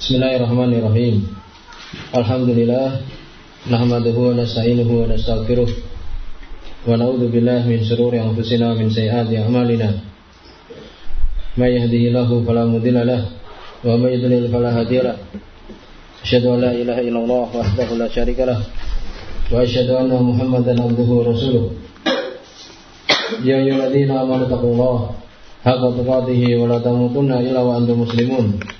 Bismillahirrahmanirrahim. Alhamdulillah nahmaduhu wa nasta'inuhu wa nastaghfiruh wa na'udzu billahi min shururi anfusina wa min sayyiati a'malina. May yahdihillahu fala mudilla lahu wa may yudlil fala hadiya. Asyhadu an la ilaha illallah wahdahu la syarika lahu wa asyhadu anna Muhammadan abduhu wa rasuluh. Ya ayyuhalladzina amanu taqullaha haqqa tuqatih wa la tamutunna illa wa antum muslimun.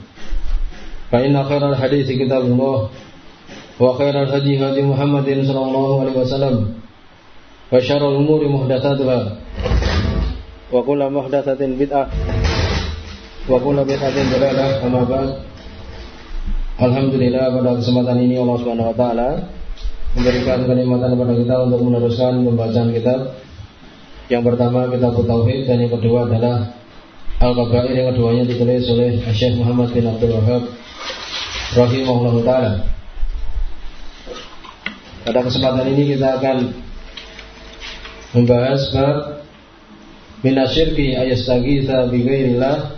فإن خير الحديث كتاب الله وخير الهدي هدي محمد صلى الله عليه وسلم وشر الأمور محدثاتها وكل محدثة بدعة وكل بدعة ضلالة أما بعد Alhamdulillah pada kesempatan ini Allah Subhanahu wa taala memberikan kenikmatan kepada kita untuk meneruskan pembacaan kitab. Yang pertama kitab tauhid dan yang kedua adalah Al-Kabair yang keduanya ditulis oleh Syekh Muhammad bin Abdul Wahab rahimahullah taala. Pada kesempatan ini kita akan membahas bab minasyirki ayastagitha bi ghairillah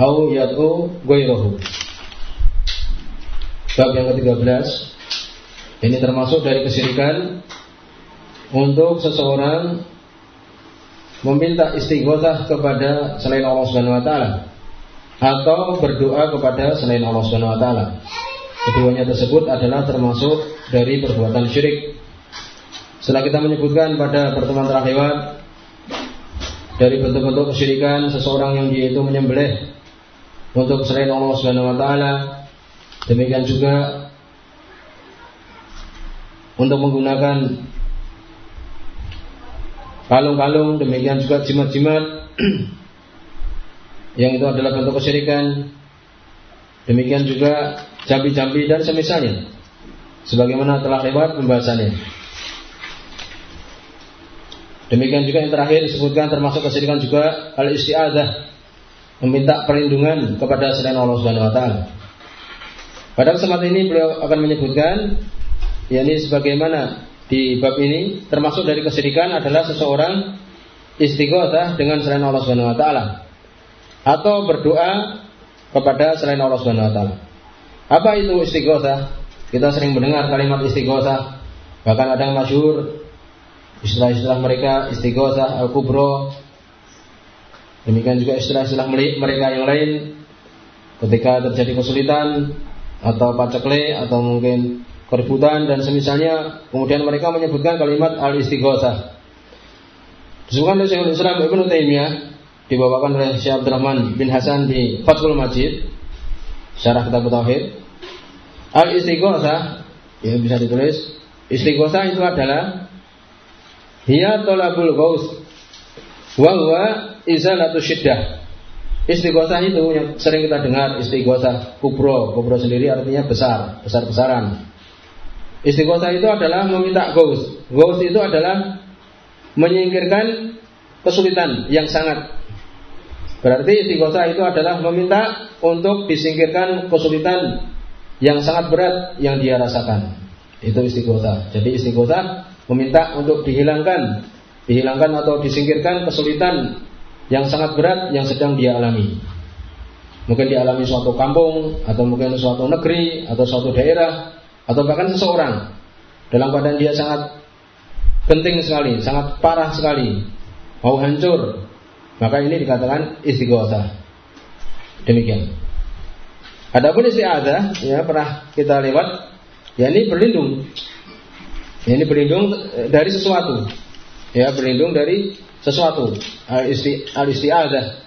au yad'u ghairahu. Bab yang ke-13 ini termasuk dari kesyirikan untuk seseorang meminta istighothah kepada selain Allah Subhanahu wa taala atau berdoa kepada selain Allah Subhanahu wa taala. Keduanya tersebut adalah termasuk dari perbuatan syirik. Setelah kita menyebutkan pada pertemuan terakhir dari bentuk-bentuk kesyirikan seseorang yang dia itu menyembelih untuk selain Allah Subhanahu wa taala, demikian juga untuk menggunakan kalung-kalung, demikian juga jimat-jimat yang itu adalah bentuk kesyirikan. Demikian juga jambi-jambi dan semisalnya. Sebagaimana telah lewat pembahasannya. Demikian juga yang terakhir disebutkan termasuk kesyirikan juga al-isti'adah meminta perlindungan kepada selain Allah Subhanahu wa taala. Pada kesempatan ini beliau akan menyebutkan yakni sebagaimana di bab ini termasuk dari kesyirikan adalah seseorang istighothah dengan selain Allah Subhanahu wa taala atau berdoa kepada selain Allah Subhanahu wa taala. Apa itu istighosah? Kita sering mendengar kalimat istighosah. Bahkan ada yang masyhur istilah-istilah mereka istighosah al-kubro. Demikian juga istilah-istilah mereka yang lain ketika terjadi kesulitan atau pacekle atau mungkin keributan dan semisalnya kemudian mereka menyebutkan kalimat al-istighosah. Disebutkan oleh Syekhul Islam Ibnu Taimiyah dibawakan oleh Syekh Abdurrahman bin Hasan di Fathul Majid. Syarah kitab tauhid. Al istighosah yang bisa ditulis. Istighosah itu adalah hiya tolabul ghaus wa huwa izalatu syiddah. Istighosah itu yang sering kita dengar istighosah kubro. Kubro sendiri artinya besar besar-besaran. Istighosah itu adalah meminta ghaus. Ghaus itu adalah menyingkirkan kesulitan yang sangat Berarti istighosah itu adalah meminta untuk disingkirkan kesulitan yang sangat berat yang dia rasakan. Itu istighosah. Jadi istighosah meminta untuk dihilangkan, dihilangkan atau disingkirkan kesulitan yang sangat berat yang sedang dia alami. Mungkin dialami suatu kampung atau mungkin suatu negeri atau suatu daerah atau bahkan seseorang dalam keadaan dia sangat penting sekali, sangat parah sekali, mau hancur, maka ini dikatakan istighosah. Demikian. Adapun isti'adzah ya pernah kita lewat ya ini berlindung. Ya, ini berlindung dari sesuatu. Ya, berlindung dari sesuatu. Al isti'adzah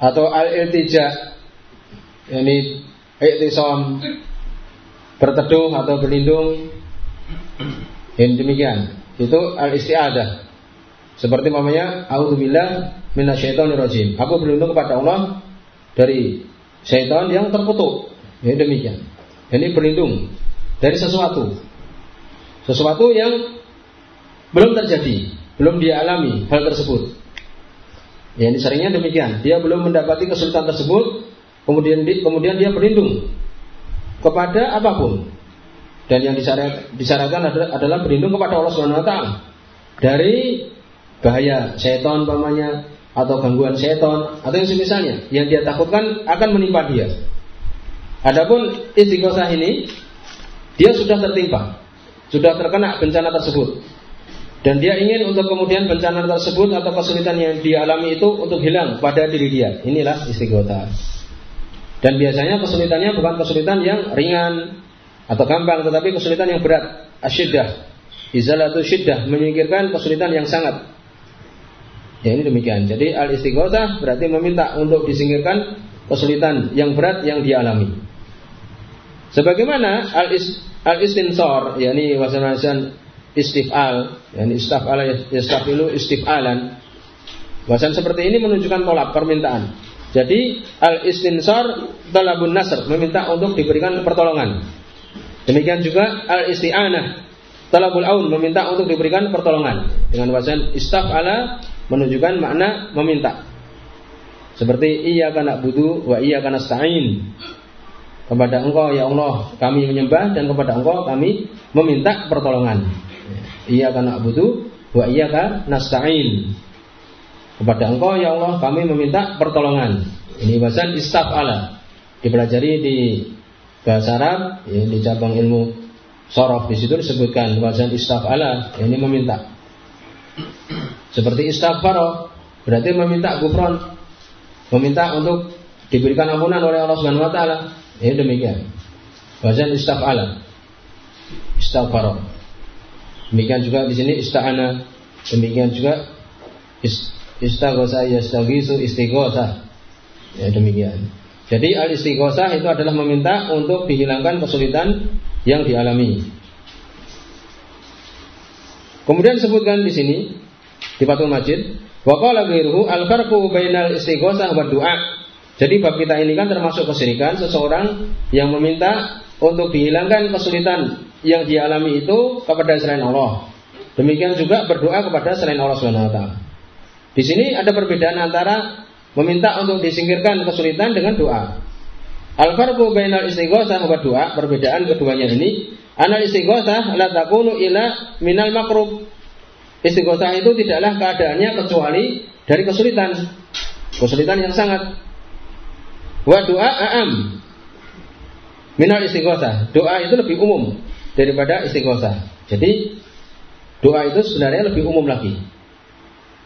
atau al-iltija. Ini iktisam berteduh atau berlindung. Ini demikian. Itu al-isti'adzah. Seperti namanya A'udzubillah minasyaitonirrajim. Aku berlindung kepada Allah dari syaitan yang terkutuk. Ya demikian. Ini berlindung dari sesuatu. Sesuatu yang belum terjadi, belum dia alami hal tersebut. Ya ini seringnya demikian. Dia belum mendapati kesulitan tersebut, kemudian di, kemudian dia berlindung kepada apa pun. Dan yang disyaratkan adalah, adalah berlindung kepada Allah Subhanahu wa taala dari bahaya setan pamannya atau gangguan setan atau yang semisalnya yang dia takutkan akan menimpa dia. Adapun istighosah ini dia sudah tertimpa, sudah terkena bencana tersebut. Dan dia ingin untuk kemudian bencana tersebut atau kesulitan yang dialami itu untuk hilang pada diri dia. Inilah istighosah. Dan biasanya kesulitannya bukan kesulitan yang ringan atau gampang, tetapi kesulitan yang berat. Asyiddah. Izalatu syiddah menyingkirkan kesulitan yang sangat. Ya ini demikian. Jadi al istighosah berarti meminta untuk disingkirkan kesulitan yang berat yang dialami. Sebagaimana al is, al istinsor, yakni Indonesia istifal, yakni istafala yastafilu istifalan. Bahasan seperti ini menunjukkan tolak permintaan. Jadi al istinsor talabun nasr meminta untuk diberikan pertolongan. Demikian juga al isti'anah talabul aun meminta untuk diberikan pertolongan dengan bahasan istafala menunjukkan makna meminta. Seperti iya kana budu wa iya kana stain. Kepada engkau ya Allah kami menyembah dan kepada engkau kami meminta pertolongan. Iya kana budu wa iya kana nasta'in. Kepada engkau ya Allah kami meminta pertolongan. Ini bahasa istafala. Dipelajari di bahasa Arab ya, di cabang ilmu sorof di situ disebutkan bahasa istafala. Ya, ini meminta. Seperti istighfar berarti meminta gufron, meminta untuk diberikan ampunan oleh Allah Subhanahu wa taala. Ya demikian. Bahasa istighfar. Istighfar. Demikian juga di sini ista'ana. Demikian juga istaghosa yastaghisu istighosa. Ya demikian. Jadi al istighosah itu adalah meminta untuk dihilangkan kesulitan yang dialami. Kemudian disebutkan di sini di Fathul Majid. Wa qala ghairuhu al-farqu bainal istighosah wa du'a. Jadi bab kita ini kan termasuk kesyirikan seseorang yang meminta untuk dihilangkan kesulitan yang dialami itu kepada selain Allah. Demikian juga berdoa kepada selain Allah Subhanahu wa taala. Di sini ada perbedaan antara meminta untuk disingkirkan kesulitan dengan doa. Al-farqu bainal istighosah wa doa, perbedaan keduanya ini, anal istighosah la takunu ila minal makrub Istighosah itu tidaklah keadaannya kecuali dari kesulitan. Kesulitan yang sangat. Wa doa a'am. Minal istighosah. Doa itu lebih umum daripada istighosah. Jadi doa itu sebenarnya lebih umum lagi.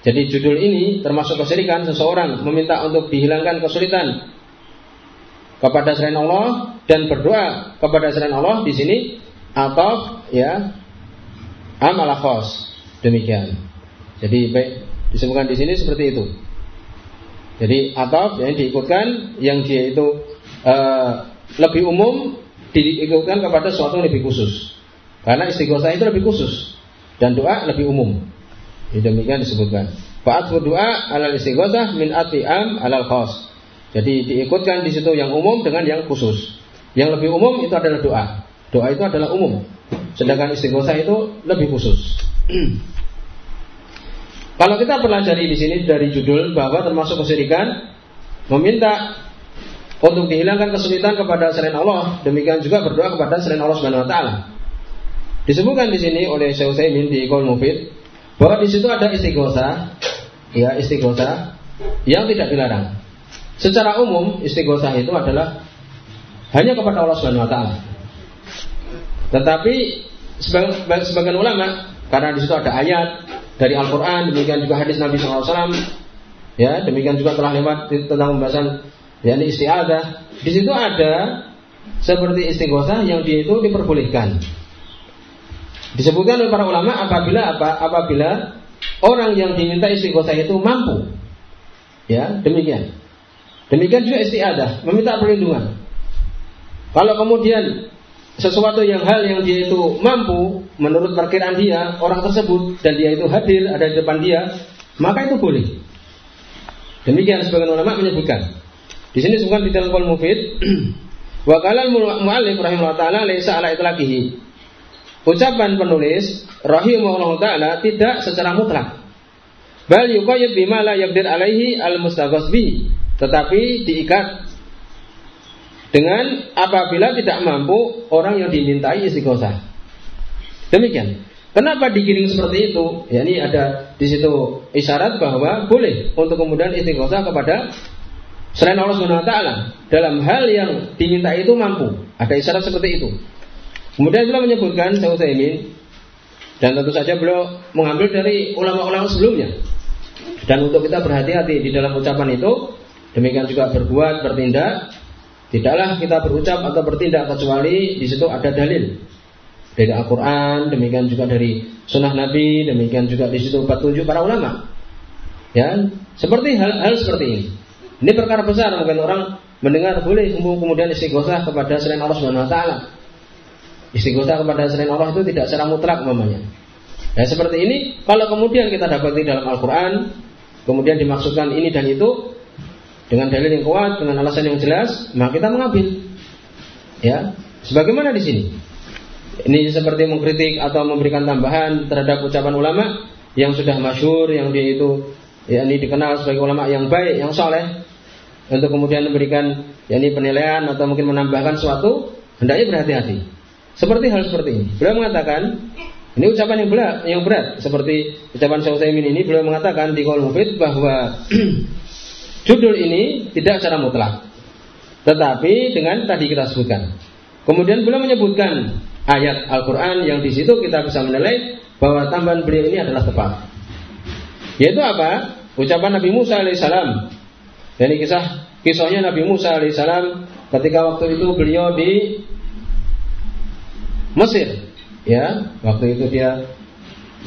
Jadi judul ini termasuk kesyirikan seseorang meminta untuk dihilangkan kesulitan kepada selain Allah dan berdoa kepada selain Allah di sini atau ya amalakhos Demikian. Jadi baik disebutkan di sini seperti itu. Jadi atau yang diikutkan yang dia itu uh, lebih umum diikutkan kepada sesuatu yang lebih khusus. Karena istighosah itu lebih khusus dan doa lebih umum. Demikian disebutkan. Fa'at doa alal istighosah min ati'am alal khos. Jadi diikutkan di situ yang umum dengan yang khusus. Yang lebih umum itu adalah doa. Doa itu adalah umum. Sedangkan istighosah itu lebih khusus. Kalau kita pelajari di sini dari judul bahwa termasuk kesyirikan meminta untuk dihilangkan kesulitan kepada selain Allah, demikian juga berdoa kepada selain Allah Subhanahu wa taala. Disebutkan di sini oleh Syekh Utsaimin di Qaul Mufid bahwa di situ ada istighosa, ya istighosa yang tidak dilarang. Secara umum istighosa itu adalah hanya kepada Allah Subhanahu wa taala. Tetapi sebagian ulama karena di situ ada ayat dari Al-Quran, demikian juga hadis Nabi SAW. Ya, demikian juga telah lewat tentang pembahasan yakni istiadah. Di situ ada seperti istighosah yang dia itu diperbolehkan. Disebutkan oleh para ulama apabila apa? Apabila orang yang diminta istighosah itu mampu. Ya, demikian. Demikian juga istiadah, meminta perlindungan. Kalau kemudian sesuatu yang hal yang dia itu mampu menurut perkiraan dia orang tersebut dan dia itu hadir ada di depan dia maka itu boleh demikian sebagian ulama menyebutkan Di sini disebutkan di dalam Qaul Mufid wa qala muallif rahimahullah taala laisa ala itlaqihi. Ucapan penulis rahimahullah taala tidak secara mutlak. Bal yuqayyad bima la yaqdir alaihi al mustaghas bi. Tetapi diikat dengan apabila tidak mampu orang yang dimintai istighosah. Demikian. Kenapa digiring seperti itu? Ya ini ada di situ isyarat bahwa boleh untuk kemudian istighosah kepada selain Allah Subhanahu wa taala dalam hal yang diminta itu mampu. Ada isyarat seperti itu. Kemudian beliau menyebutkan Syekh Utsaimin dan tentu saja beliau mengambil dari ulama-ulama sebelumnya. Dan untuk kita berhati-hati di dalam ucapan itu, demikian juga berbuat, bertindak, tidaklah kita berucap atau bertindak kecuali di situ ada dalil dari Al-Quran, demikian juga dari Sunnah Nabi, demikian juga di situ petunjuk para ulama. Ya, seperti hal-hal seperti ini. Ini perkara besar mungkin orang mendengar boleh kemudian istighosah kepada selain Allah Subhanahu wa taala. Istighosah kepada selain Allah itu tidak secara mutlak namanya. Ya seperti ini kalau kemudian kita dapati dalam Al-Qur'an kemudian dimaksudkan ini dan itu dengan dalil yang kuat, dengan alasan yang jelas, maka kita mengambil. Ya, sebagaimana di sini. Ini seperti mengkritik atau memberikan tambahan terhadap ucapan ulama yang sudah masyur, yang dia itu ya ini dikenal sebagai ulama yang baik, yang soleh, untuk kemudian memberikan ya ini penilaian atau mungkin menambahkan suatu, hendaknya berhati-hati. Seperti hal seperti ini. Beliau mengatakan ini ucapan yang berat, yang berat seperti ucapan Utsaimin ini beliau mengatakan di kolom bahwa judul ini tidak secara mutlak. Tetapi dengan tadi kita sebutkan. Kemudian beliau menyebutkan ayat Al-Quran yang di situ kita bisa menilai bahwa tambahan beliau ini adalah tepat. Yaitu apa? Ucapan Nabi Musa alaihissalam. Ini kisah kisahnya Nabi Musa alaihissalam ketika waktu itu beliau di Mesir. Ya, waktu itu dia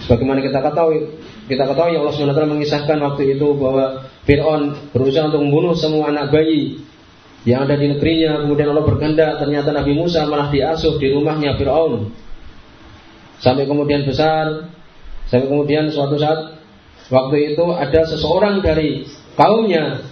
sebagaimana kita ketahui, kita ketahui Allah SWT mengisahkan waktu itu bahwa Fir'aun berusaha untuk membunuh semua anak bayi yang ada di negerinya. Kemudian Allah berkehendak ternyata Nabi Musa malah diasuh di rumahnya Fir'aun. Sampai kemudian besar, sampai kemudian suatu saat waktu itu ada seseorang dari kaumnya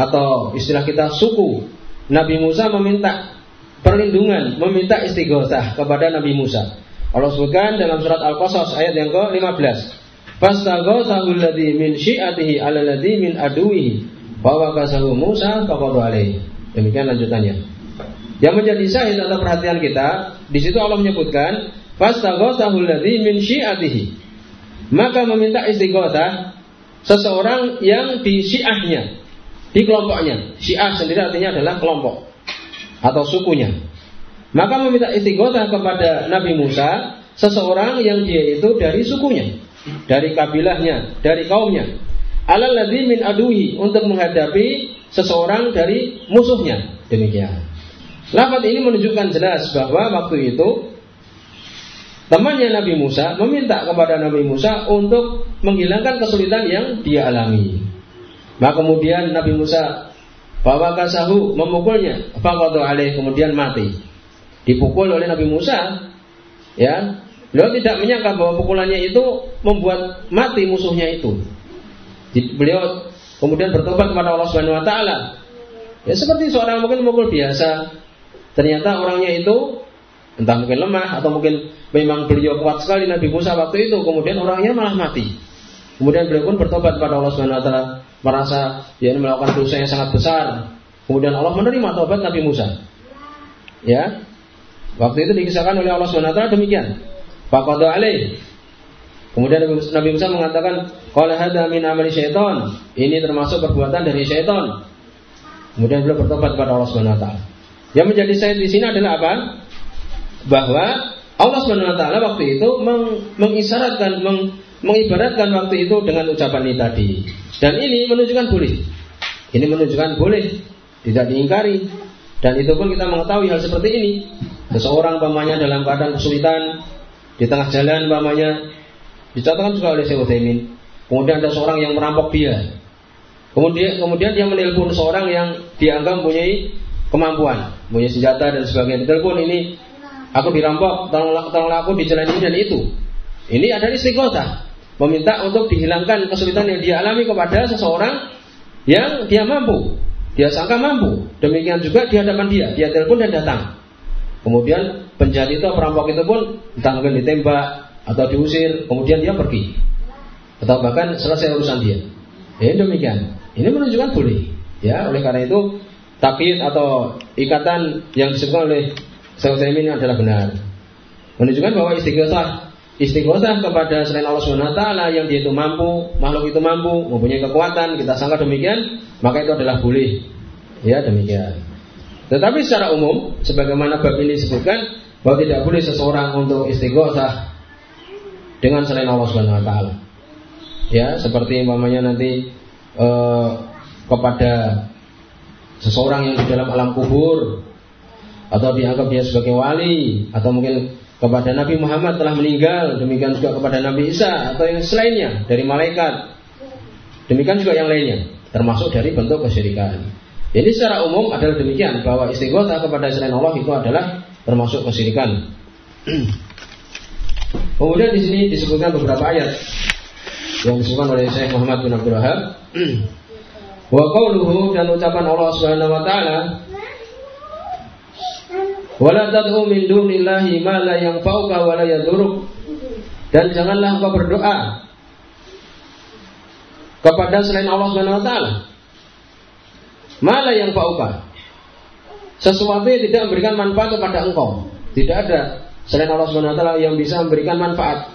atau istilah kita suku Nabi Musa meminta perlindungan, meminta istighosah kepada Nabi Musa. Allah sebutkan dalam surat Al-Qasas ayat yang ke-15. Fastaghothahu alladhi min syi'atihi alladhi min aduwihi wa Musa faqadu alaihi. Demikian lanjutannya. Yang menjadi syahid atau perhatian kita, di situ Allah menyebutkan fastaghothahu alladhi min syi'atihi. Maka meminta istighothah seseorang yang di syiahnya, di kelompoknya. Syiah sendiri artinya adalah kelompok atau sukunya. Maka meminta istighothah kepada Nabi Musa seseorang yang dia itu dari sukunya, dari kabilahnya, dari kaumnya. Alalladzi min aduhi untuk menghadapi seseorang dari musuhnya. Demikian. Lafaz ini menunjukkan jelas bahwa waktu itu temannya Nabi Musa meminta kepada Nabi Musa untuk menghilangkan kesulitan yang dia alami. Maka kemudian Nabi Musa bawa kasahu memukulnya, faqadu alaih kemudian mati. Dipukul oleh Nabi Musa, ya. Beliau tidak menyangka bahwa pukulannya itu membuat mati musuhnya itu. Beliau kemudian bertobat kepada Allah Subhanahu wa taala. Ya seperti seorang mungkin memukul biasa. Ternyata orangnya itu entah mungkin lemah atau mungkin memang beliau kuat sekali Nabi Musa waktu itu, kemudian orangnya malah mati. Kemudian beliau pun bertobat kepada Allah Subhanahu wa taala, merasa dia melakukan dosa yang sangat besar. Kemudian Allah menerima tobat Nabi Musa. Ya. Waktu itu dikisahkan oleh Allah Subhanahu wa taala demikian. Faqada alaih Kemudian Nabi Musa mengatakan, "Qala hadza min amali syaitan." Ini termasuk perbuatan dari syaitan. Kemudian beliau bertobat kepada Allah Subhanahu wa taala. Yang menjadi syahid di sini adalah apa? Bahwa Allah Subhanahu wa taala waktu itu meng mengisyaratkan meng mengibaratkan waktu itu dengan ucapan ini tadi. Dan ini menunjukkan boleh. Ini menunjukkan boleh, tidak diingkari. Dan itu pun kita mengetahui hal seperti ini. Seseorang pamannya dalam keadaan kesulitan di tengah jalan pamannya Dicontohkan juga oleh Syekh Utsaimin. Kemudian ada seorang yang merampok dia. Kemudian kemudian dia menelpon seorang yang dianggap mempunyai kemampuan, punya senjata dan sebagainya. Telepon ini aku dirampok, tolonglah tolonglah aku di jalan ini dan itu. Ini ada istighosah, meminta untuk dihilangkan kesulitan yang dia alami kepada seseorang yang dia mampu. dia sangka mampu. Demikian juga di hadapan dia, dia telepon dan datang. Kemudian penjahat itu perampok itu pun mungkin ditembak atau diusir, kemudian dia pergi. Atau bahkan selesai urusan dia. Ya demikian. Ini menunjukkan boleh. Ya, oleh karena itu takyid atau ikatan yang disebutkan oleh Syekh ini adalah benar. Menunjukkan bahwa istighosah istighosah kepada selain Allah taala yang dia itu mampu, makhluk itu mampu, mempunyai kekuatan, kita sangka demikian, maka itu adalah boleh. Ya, demikian. Tetapi secara umum, sebagaimana bab ini disebutkan bahwa tidak boleh seseorang untuk istighosah dengan selain Allah Subhanahu wa taala. Ya, seperti umpamanya nanti eh, kepada seseorang yang di dalam alam kubur atau dianggap dia sebagai wali atau mungkin kepada Nabi Muhammad telah meninggal, demikian juga kepada Nabi Isa atau yang selainnya dari malaikat. Demikian juga yang lainnya, termasuk dari bentuk kesyirikan. Jadi secara umum adalah demikian bahwa istighosah kepada selain Allah itu adalah termasuk kesyirikan. Kemudian di sini disebutkan beberapa ayat yang disebutkan oleh Syekh Muhammad bin Abdul Wahab. Wa qauluhu dan ucapan Allah Subhanahu wa taala Wala tad'u min dunillahi ma la yanfa'uka wa la yaduruk. Dan janganlah engkau berdoa kepada selain Allah Subhanahu wa taala. Ma la yanfa'uka. Sesuatu yang tidak memberikan manfaat kepada engkau. Tidak ada selain Allah taala yang bisa memberikan manfaat.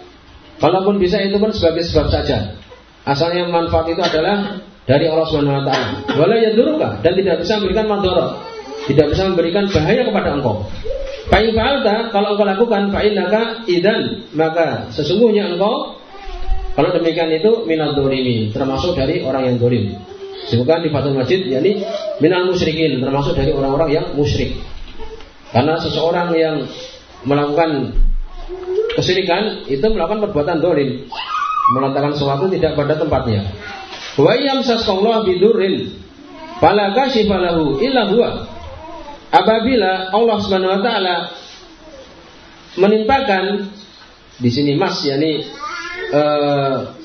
Kalaupun bisa itu pun sebagai sebab saja. Asalnya manfaat itu adalah dari Allah Subhanahu wa taala. Wala yaduruka dan tidak bisa memberikan mandorot tidak bisa memberikan bahaya kepada engkau. Fa'in fa'alta, kalau engkau lakukan, fa'innaka idan, maka sesungguhnya engkau, kalau demikian itu minal dolimi, termasuk dari orang yang dolim. Disebutkan di Fatul Majid, yakni minal musyrikin, termasuk dari orang-orang yang musyrik. Karena seseorang yang melakukan kesyirikan itu melakukan perbuatan dolim, meletakkan sesuatu tidak pada tempatnya. Wa yamsaskallahu bidurin, fala kashifalahu illa huwa apabila Allah Subhanahu wa taala menimpakan di sini Mas yakni e,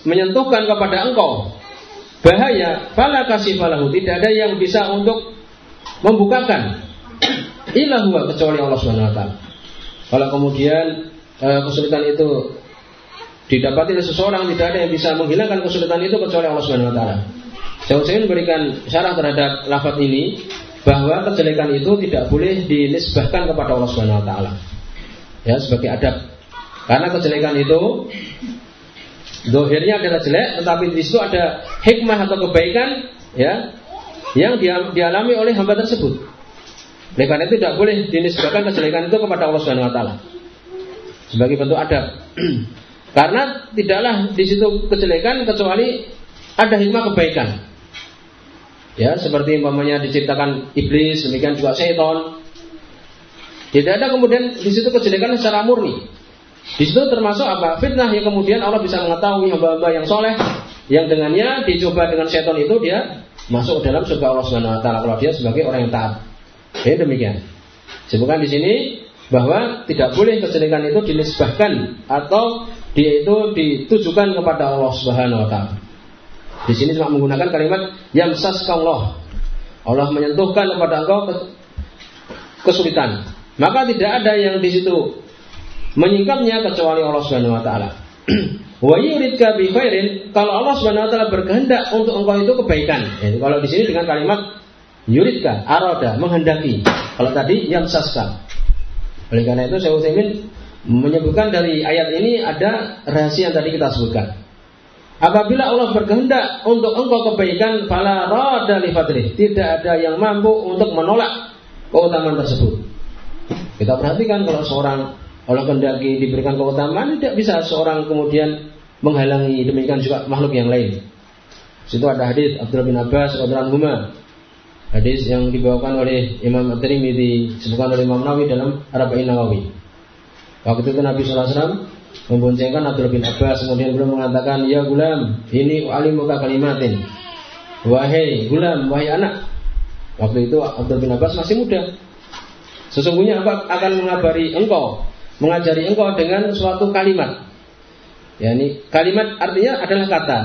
menyentuhkan kepada engkau bahaya fala kasifalahu tidak ada yang bisa untuk membukakan ilahu kecuali Allah Subhanahu wa taala. Kalau kemudian e, kesulitan itu didapati oleh seseorang tidak ada yang bisa menghilangkan kesulitan itu kecuali Allah Subhanahu wa taala. Saya ingin memberikan syarat terhadap lafaz ini bahwa kejelekan itu tidak boleh dinisbahkan kepada Allah Subhanahu wa taala. Ya, sebagai adab. Karena kejelekan itu dohirnya adalah jelek, tetapi di situ ada hikmah atau kebaikan ya yang dialami oleh hamba tersebut. Oleh karena itu tidak boleh dinisbahkan kejelekan itu kepada Allah Subhanahu wa taala. Sebagai bentuk adab. karena tidaklah di situ kejelekan kecuali ada hikmah kebaikan. Ya, seperti umpamanya diciptakan iblis, demikian juga setan. Tidak ada kemudian di situ kejelekan secara murni. Di situ termasuk apa? Fitnah yang kemudian Allah bisa mengetahui hamba-hamba yang soleh, yang dengannya dicoba dengan setan itu dia masuk dalam surga Allah Subhanahu Wa Taala kalau dia sebagai orang yang taat. Ya demikian. Sebutkan di sini bahwa tidak boleh kejelekan itu dinisbahkan atau dia itu ditujukan kepada Allah Subhanahu Wa Taala. Di sini cuma menggunakan kalimat yamsaskallah. Allah menyentuhkan kepada engkau kesulitan. Maka tidak ada yang di situ menyingkapnya kecuali Allah Subhanahu wa taala. Wa yuridka bi khairin kalau Allah Subhanahu wa taala berkehendak untuk engkau itu kebaikan. Ya, kalau di sini dengan kalimat yuridka, arada, menghendaki. Kalau tadi yamsaska. Oleh karena itu saya Utsaimin menyebutkan dari ayat ini ada rahasia yang tadi kita sebutkan. Apabila Allah berkehendak untuk engkau kebaikan, fala rada li Tidak ada yang mampu untuk menolak keutamaan tersebut. Kita perhatikan kalau seorang Allah kehendaki diberikan keutamaan, tidak bisa seorang kemudian menghalangi demikian juga makhluk yang lain. Situ ada hadis Abdullah bin Abbas radhiyallahu Hadis yang dibawakan oleh Imam At-Tirmidzi disebutkan oleh Imam Nawawi dalam Arba'in Nawawi. Waktu itu Nabi sallallahu alaihi wasallam memboncengkan Abdul bin Abbas kemudian beliau mengatakan ya gulam ini alimuka kalimatin. Wahai gulam wahai anak. Waktu itu Abdul bin Abbas masih muda. Sesungguhnya apa akan mengabari engkau mengajari engkau dengan suatu kalimat ya ini kalimat artinya adalah kata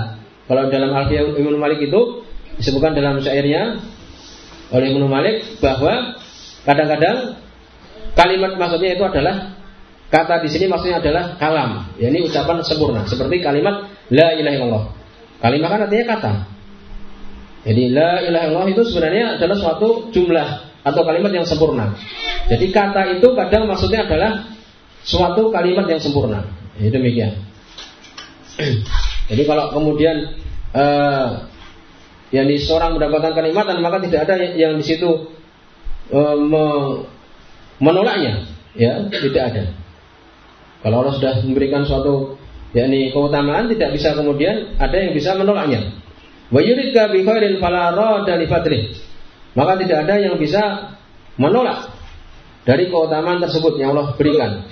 kalau dalam Alfiyah Imam Malik itu disebutkan dalam syairnya oleh Ibnu Malik bahwa kadang-kadang kalimat maksudnya itu adalah kata di sini maksudnya adalah kalam, yakni ucapan sempurna seperti kalimat la ilaha illallah. Kalimat kan artinya kata. Jadi la ilaha illallah itu sebenarnya adalah suatu jumlah atau kalimat yang sempurna. Jadi kata itu kadang maksudnya adalah suatu kalimat yang sempurna. Ya, demikian. Jadi kalau kemudian uh, yang di seorang mendapatkan kenikmatan maka tidak ada yang di situ uh, menolaknya, ya tidak ada. Kalau Allah sudah memberikan suatu yakni keutamaan tidak bisa kemudian ada yang bisa menolaknya. Wa yuridka bi khairin fala li Maka tidak ada yang bisa menolak dari keutamaan tersebut yang Allah berikan.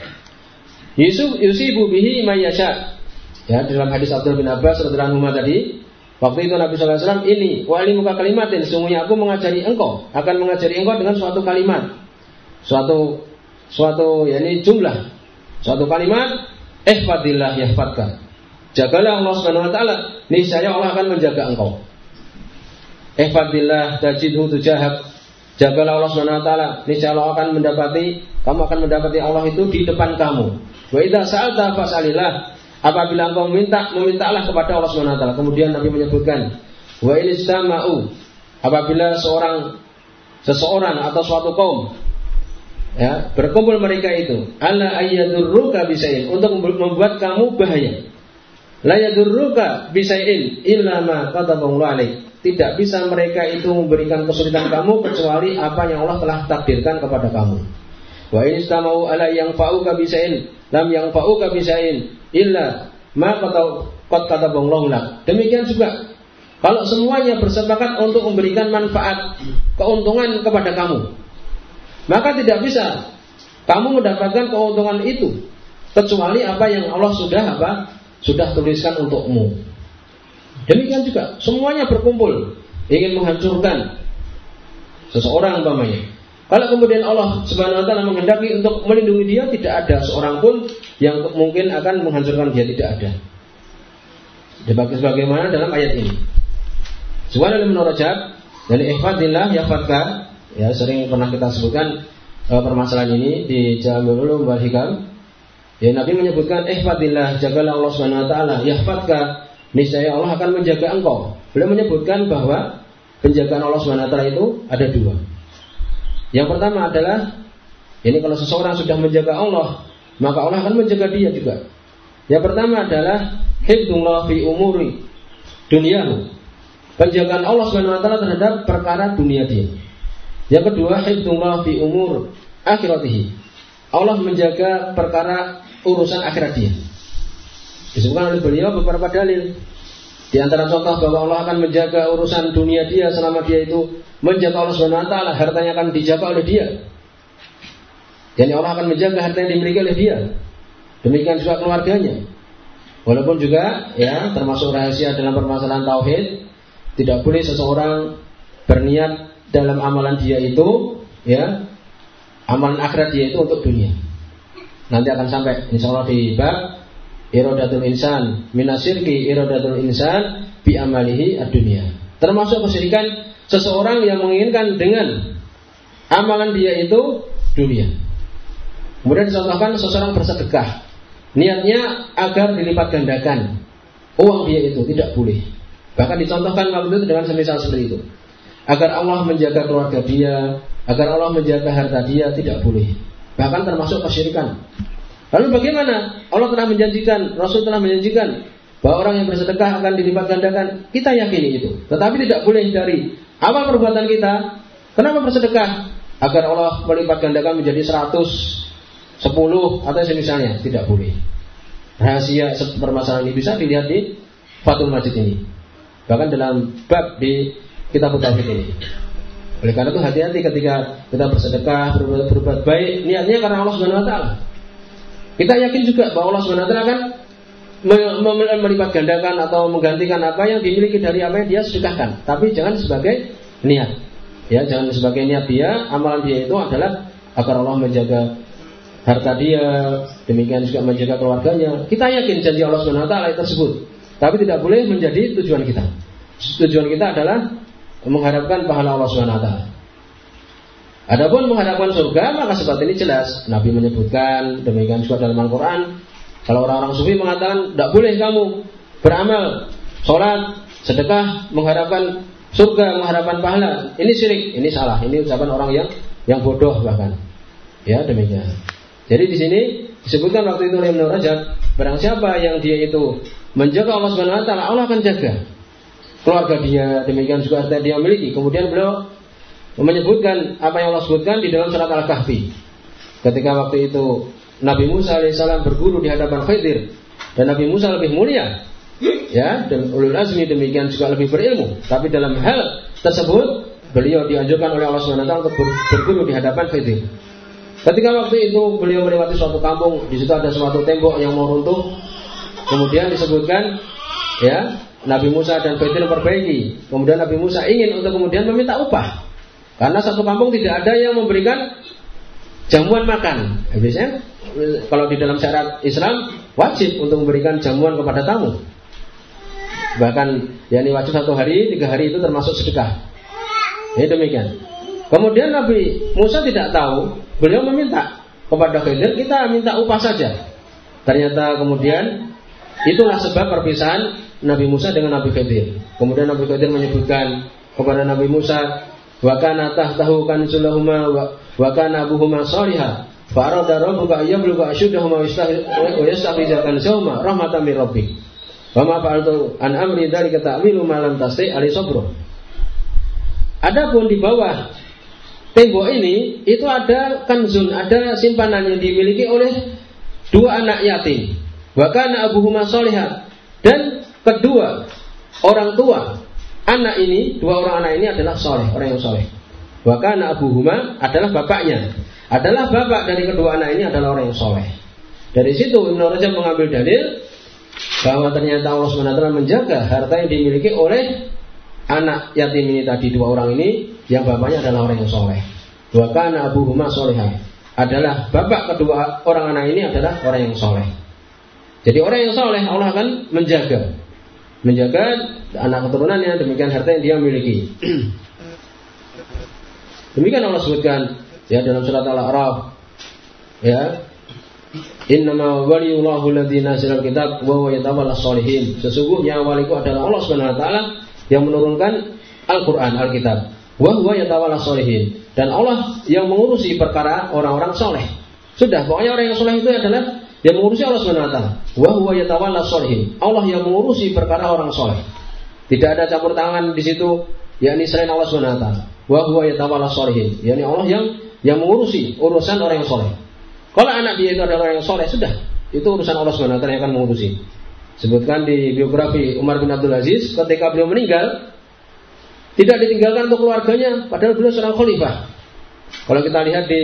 Yusuf yusibu bihi mayyasha. Ya, dalam hadis Abdul bin Abbas radhiyallahu anhu tadi, waktu itu Nabi sallallahu alaihi wasallam ini wa muka kalimatin sungguhnya aku mengajari engkau, akan mengajari engkau dengan suatu kalimat. Suatu suatu yakni jumlah. Suatu kalimat ihfadillah yahfadka. Jagalah Allah Subhanahu wa taala, niscaya Allah akan menjaga engkau. Ihfadillah tajidhu tujahak. Jagalah Allah Subhanahu wa taala, niscaya Allah akan mendapati kamu akan mendapati Allah itu di depan kamu. Wa idza. Apabila engkau meminta, memintalah kepada Allah Subhanahu wa taala. Kemudian Nabi menyebutkan, wa in istama'u. Apabila seorang seseorang atau suatu kaum ya, berkumpul mereka itu, ala ayyadurruka bisain untuk membuat kamu bahaya. La yadurruka bisain illa ma kataballahu alaik. Tidak bisa mereka itu memberikan kesulitan kamu kecuali apa yang Allah telah takdirkan kepada kamu. Wa in istama'u ala yang fa'uka bisain lam yang fa'uka bisain illa ma qad kataballahu lak. Demikian juga kalau semuanya bersepakat untuk memberikan manfaat keuntungan kepada kamu, maka tidak bisa kamu mendapatkan keuntungan itu kecuali apa yang Allah sudah apa sudah tuliskan untukmu. Demikian juga semuanya berkumpul ingin menghancurkan seseorang umpamanya. Kalau kemudian Allah Subhanahu wa taala menghendaki untuk melindungi dia, tidak ada seorang pun yang mungkin akan menghancurkan dia, tidak ada. Dibagi sebagaimana dalam ayat ini. Subhanallah menurut Rajab dari ihfadillah yahfadka ya sering pernah kita sebutkan uh, permasalahan ini di Jami'ul Ulum wal Hikam. Ya Nabi menyebutkan ihfadillah jagalah Allah Subhanahu wa taala yahfadka niscaya Allah akan menjaga engkau. Beliau menyebutkan bahwa penjagaan Allah Subhanahu wa taala itu ada dua. Yang pertama adalah ini kalau seseorang sudah menjaga Allah, maka Allah akan menjaga dia juga. Yang pertama adalah hifdzullah fi umuri dunia. Penjagaan Allah taala terhadap perkara dunia dia. Yang kedua, hifdzullah fi umur akhiratihi. Allah menjaga perkara urusan akhirat dia. Disebutkan oleh beliau beberapa dalil. Di antara contoh bahwa Allah akan menjaga urusan dunia dia selama dia itu menjaga Allah Subhanahu wa hartanya akan dijaga oleh dia. Jadi Allah akan menjaga harta yang dimiliki oleh dia. Demikian juga keluarganya. Walaupun juga ya termasuk rahasia dalam permasalahan tauhid, tidak boleh seseorang berniat dalam amalan dia itu ya amalan akhirat dia itu untuk dunia. Nanti akan sampai insya Allah di bab irodatul insan minasirki irodatul insan bi amalihi ad-dunya. Termasuk kesyirikan seseorang yang menginginkan dengan amalan dia itu dunia. Kemudian dicontohkan seseorang bersedekah. Niatnya agar dilipat gandakan uang dia itu tidak boleh. Bahkan dicontohkan waktu itu dengan semisal seperti itu. Agar Allah menjaga keluarga dia, agar Allah menjaga harta dia tidak boleh. Bahkan termasuk kesyirikan. Lalu bagaimana? Allah telah menjanjikan, Rasul telah menjanjikan bahwa orang yang bersedekah akan dilipat gandakan. Kita yakini itu. Tetapi tidak boleh dari apa perbuatan kita? Kenapa bersedekah? Agar Allah melipat gandakan menjadi 100, 10 atau semisalnya. Tidak boleh. Rahasia permasalahan ini bisa dilihat di Fatul Majid ini. Bahkan dalam bab di kitab Tauhid ini. Oleh karena itu hati-hati ketika kita bersedekah, berbuat, baik, niatnya karena Allah Subhanahu wa. Kita yakin juga bahwa Allah taala akan melipat gandakan atau menggantikan apa yang dimiliki dari apa yang dia sedekahkan. Tapi jangan sebagai niat. Ya, jangan sebagai niat dia, amalan dia itu adalah agar Allah menjaga harta dia, demikian juga menjaga keluarganya. Kita yakin janji Allah taala tersebut. Tapi tidak boleh menjadi tujuan kita. Tujuan kita adalah mengharapkan pahala Allah taala. Adapun menghadapkan surga maka seperti ini jelas. Nabi menyebutkan demikian juga dalam Al-Quran. Kalau orang-orang sufi mengatakan tidak boleh kamu beramal sholat sedekah mengharapkan surga mengharapkan pahala. Ini syirik ini salah. Ini ucapan orang yang yang bodoh bahkan. Ya demikian. Jadi di sini disebutkan waktu itu oleh Ibnu Rajab barang siapa yang dia itu menjaga Allah taala Allah akan jaga keluarga dia. Demikian juga harta dia miliki. Kemudian beliau menyebutkan apa yang Allah sebutkan di dalam surat Al-Kahfi. Ketika waktu itu Nabi Musa alaihissalam berguru di hadapan Khidir dan Nabi Musa lebih mulia, ya dan ulul azmi demikian juga lebih berilmu. Tapi dalam hal tersebut beliau dianjurkan oleh Allah SWT untuk berguru di hadapan Khidir. Ketika waktu itu beliau melewati suatu kampung, di situ ada suatu tembok yang mau runtuh. Kemudian disebutkan, ya Nabi Musa dan Khidir perbaiki. Kemudian Nabi Musa ingin untuk kemudian meminta upah. Karena satu kampung tidak ada yang memberikan jamuan makan. Biasanya kalau di dalam syarat Islam wajib untuk memberikan jamuan kepada tamu. Bahkan ya ini wajib satu hari, tiga hari itu termasuk sedekah. Ini demikian. Kemudian Nabi Musa tidak tahu, beliau meminta kepada Khidir, kita minta upah saja. Ternyata kemudian itulah sebab perpisahan Nabi Musa dengan Nabi Khidir. Kemudian Nabi Khidir menyebutkan kepada Nabi Musa, wa kana tahtahu kanzulahuma wa kana abuhuma salihah fa arada rabbuka ayyabluga ashuddahuma wa yastafiza kanzahuma rahmatan min rabbik. Wa ma fa'altu an amri dzalika ta'wilu ma lam tasti ali sabro Adapun di bawah tembok ini itu ada kanzun, ada simpanan yang dimiliki oleh dua anak yatim. Bahkan abuhuma solihah dan kedua orang tua anak ini, dua orang anak ini adalah soleh, orang yang soleh. Bahkan Abu Huma adalah bapaknya. Adalah bapak dari kedua anak ini adalah orang yang soleh. Dari situ Ibn Rajab mengambil dalil bahwa ternyata Allah SWT menjaga harta yang dimiliki oleh anak yatim ini tadi dua orang ini yang bapaknya adalah orang yang soleh. Bahkan Abu Huma solehah adalah bapak kedua orang anak ini adalah orang yang soleh. Jadi orang yang soleh Allah akan menjaga menjaga anak keturunannya demikian harta yang dia miliki. demikian Allah sebutkan ya dalam surat Al-A'raf ya Innama waliyullahu alladzi nazala kitab wa huwa yatawalla sholihin. Sesungguhnya waliku adalah Allah Subhanahu wa taala yang menurunkan Al-Qur'an, Alkitab. Wa huwa yatawalla sholihin. Dan Allah yang mengurusi perkara orang-orang soleh. Sudah, pokoknya orang yang soleh itu adalah yang mengurusi Allah Subhanahu wa huwa yatawalla. Allah yang mengurusi perkara orang soleh. Tidak ada campur tangan di situ yakni selain Allah Subhanahu wa huwa yatawalla sholihin. yakni Allah yang yang mengurusi urusan orang yang soleh. Kalau anak dia itu adalah orang yang soleh sudah itu urusan Allah taala yang akan mengurusi. Sebutkan di biografi Umar bin Abdul Aziz ketika beliau meninggal tidak ditinggalkan untuk keluarganya padahal beliau seorang khalifah. Kalau kita lihat di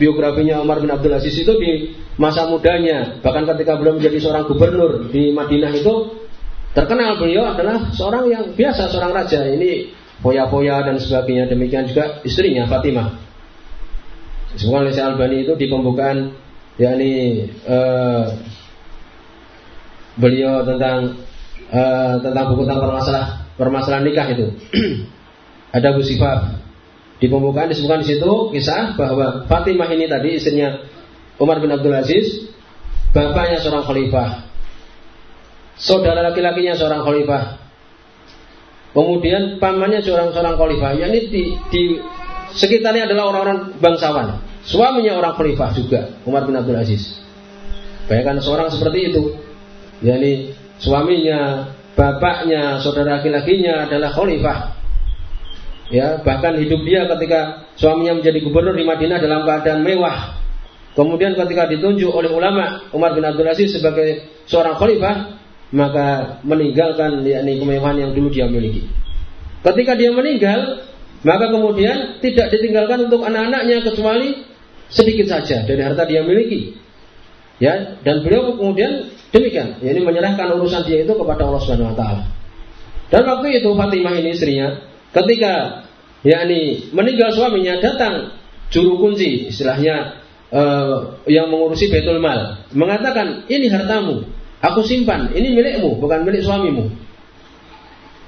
biografinya Umar bin Abdul Aziz itu di masa mudanya, bahkan ketika belum menjadi seorang gubernur di Madinah itu terkenal beliau adalah seorang yang biasa, seorang raja. Ini foya-foya dan sebagainya. Demikian juga istrinya Fatimah. Semua oleh Albani itu di pembukaan yakni uh, beliau tentang uh, tentang buku tentang permasalahan permasalahan nikah itu. Ada Bu Sifat di pembukaan disebutkan di situ kisah bahwa Fatimah ini tadi istrinya Umar bin Abdul Aziz, bapaknya seorang khalifah, saudara laki-lakinya seorang khalifah, kemudian pamannya seorang seorang khalifah, yakni di, di sekitarnya adalah orang-orang bangsawan, suaminya orang khalifah juga, Umar bin Abdul Aziz. Bayangkan seorang seperti itu, yakni suaminya, bapaknya, saudara laki-lakinya adalah khalifah, ya bahkan hidup dia ketika suaminya menjadi gubernur di Madinah dalam keadaan mewah. Kemudian ketika ditunjuk oleh ulama Umar bin Abdul Aziz sebagai seorang khalifah maka meninggalkan yakni kemewahan yang dulu dia miliki. Ketika dia meninggal maka kemudian tidak ditinggalkan untuk anak-anaknya kecuali sedikit saja dari harta dia miliki. Ya dan beliau kemudian demikian yakni menyerahkan urusan dia itu kepada Allah Subhanahu wa taala. Dan waktu itu Fatimah ini istrinya ketika yakni meninggal suaminya datang juru kunci istilahnya uh, yang mengurusi betul mal mengatakan ini hartamu aku simpan ini milikmu bukan milik suamimu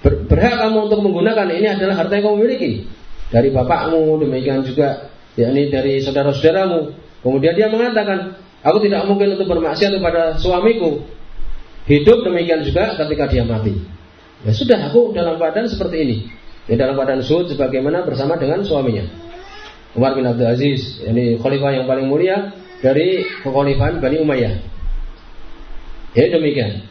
Ber berhak kamu untuk menggunakan ini adalah harta yang kamu miliki dari bapakmu, demikian juga yakni dari saudara-saudaramu. Kemudian dia mengatakan, aku tidak mungkin untuk bermaksiat kepada suamiku. Hidup demikian juga ketika dia mati. Ya sudah, aku dalam keadaan seperti ini. Ya, dalam keadaan suhud sebagaimana bersama dengan suaminya. Umar bin Abdul Aziz, ini khalifah yang paling mulia dari kekhalifahan Bani Umayyah. Ya demikian.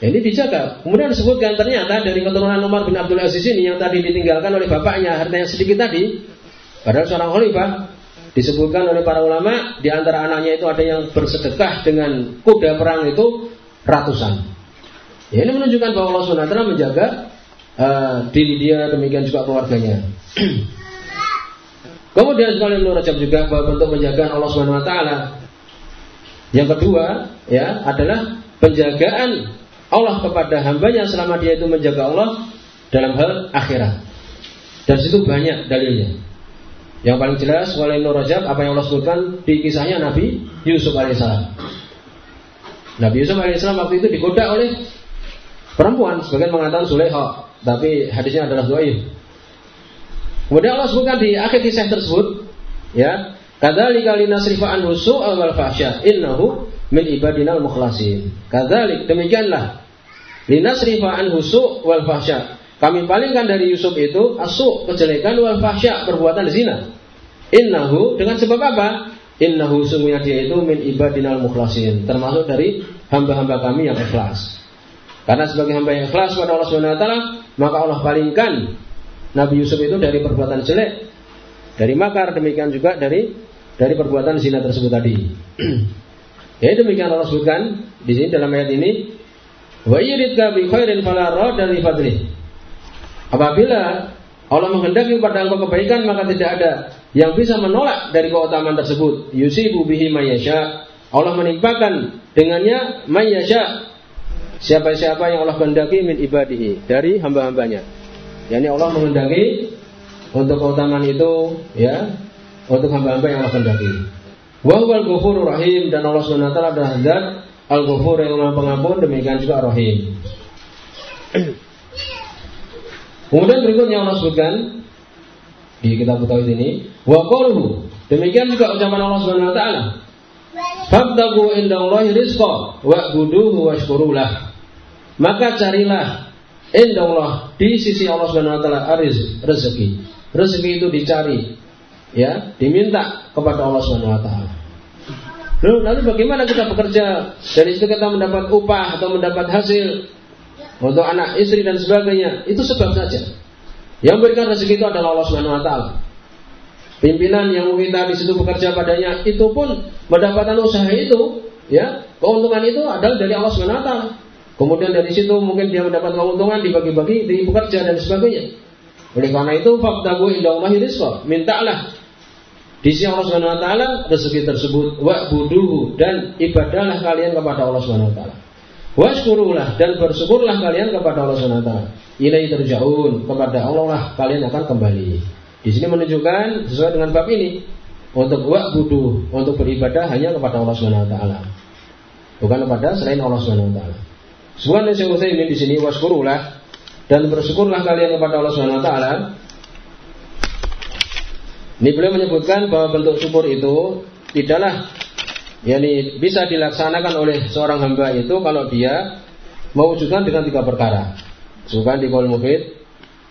Ya, ini dijaga. Kemudian disebutkan ternyata dari keturunan Umar bin Abdul Aziz ini yang tadi ditinggalkan oleh bapaknya harta yang sedikit tadi, padahal seorang khalifah disebutkan oleh para ulama di antara anaknya itu ada yang bersedekah dengan kuda perang itu ratusan. Ya, ini menunjukkan bahwa Allah SWT menjaga uh, diri dia demikian juga keluarganya. Kemudian sekali Ibnu Rajab juga bahwa bentuk penjagaan Allah Subhanahu wa taala. Yang kedua, ya, adalah penjagaan Allah kepada hambanya selama dia itu menjaga Allah dalam hal akhirat. Dan situ banyak dalilnya. Yang paling jelas oleh Ibnu Rajab apa yang Allah sebutkan di kisahnya Nabi Yusuf alaihissalam. Nabi Yusuf alaihissalam waktu itu digoda oleh perempuan, sebagian mengatakan Sulaiha, tapi hadisnya adalah dhaif. Kemudian Allah sebutkan di akhir kisah tersebut, ya, kadzalika linasrifa anhu su'a wal fahsya innahu min ibadinal mukhlasin. Kadzalik demikianlah linasrifa anhu su' wal fahsya. Kami palingkan dari Yusuf itu asu kejelekan wal fahsya perbuatan zina. Innahu dengan sebab apa? Innahu sungguhnya dia itu min ibadinal mukhlasin, termasuk dari hamba-hamba kami yang ikhlas. Karena sebagai hamba yang ikhlas kepada Allah Subhanahu taala, maka Allah palingkan Nabi Yusuf itu dari perbuatan jelek, dari makar, demikian juga dari dari perbuatan zina tersebut tadi. ya demikian Allah sebutkan di sini dalam ayat ini. Wa yuridka bi khairin fala dari fadli. Apabila Allah menghendaki kepada engkau kebaikan maka tidak ada yang bisa menolak dari keutamaan tersebut. Yusibu bihi mayyasha. Allah menimpakan dengannya mayyasha. Siapa-siapa yang Allah kehendaki min ibadihi dari hamba-hambanya yakni Allah menghendaki untuk keutamaan itu ya untuk hamba-hamba yang Allah kehendaki. Wa huwal ghafurur rahim dan Allah Subhanahu wa taala adalah zat Al-Ghafur yang Maha Pengampun demikian juga Rahim. Kemudian berikutnya Allah sebutkan di kitab Tauhid ini, wa qaluhu. Demikian juga ucapan Allah Subhanahu wa taala. Fabtagu indallahi rizqa wa'buduhu washkurulah. Maka carilah Allah di sisi Allah Subhanahu wa taala ariz rezeki. Rezeki itu dicari ya, diminta kepada Allah Subhanahu wa taala. Lalu, bagaimana kita bekerja dari situ kita mendapat upah atau mendapat hasil untuk anak istri dan sebagainya itu sebab saja. Yang memberikan rezeki itu adalah Allah Subhanahu wa taala. Pimpinan yang kita di situ bekerja padanya itu pun mendapatkan usaha itu, ya, keuntungan itu adalah dari Allah Subhanahu wa taala. Kemudian dari situ mungkin dia mendapat keuntungan dibagi-bagi di pekerja dan sebagainya. Oleh karena itu faktabu indallahi rizqa. Mintalah di sisi Allah Subhanahu wa taala rezeki tersebut wa buduhu dan ibadahlah kalian kepada Allah Subhanahu wa taala. Washkurulah dan bersyukurlah kalian kepada Allah Subhanahu wa. Ilai terjauh kepada Allah lah kalian akan kembali. Di sini menunjukkan sesuai dengan bab ini untuk wa budu untuk beribadah hanya kepada Allah taala. Bukan kepada selain Allah Subhanahu wa. Sebenarnya Syekh Utsaimin di sini waskurulah dan bersyukurlah kalian kepada Allah Subhanahu wa taala. Ini beliau menyebutkan bahwa bentuk syukur itu tidaklah yakni bisa dilaksanakan oleh seorang hamba itu kalau dia mewujudkan dengan tiga perkara. Sebutkan di Qaul Mufid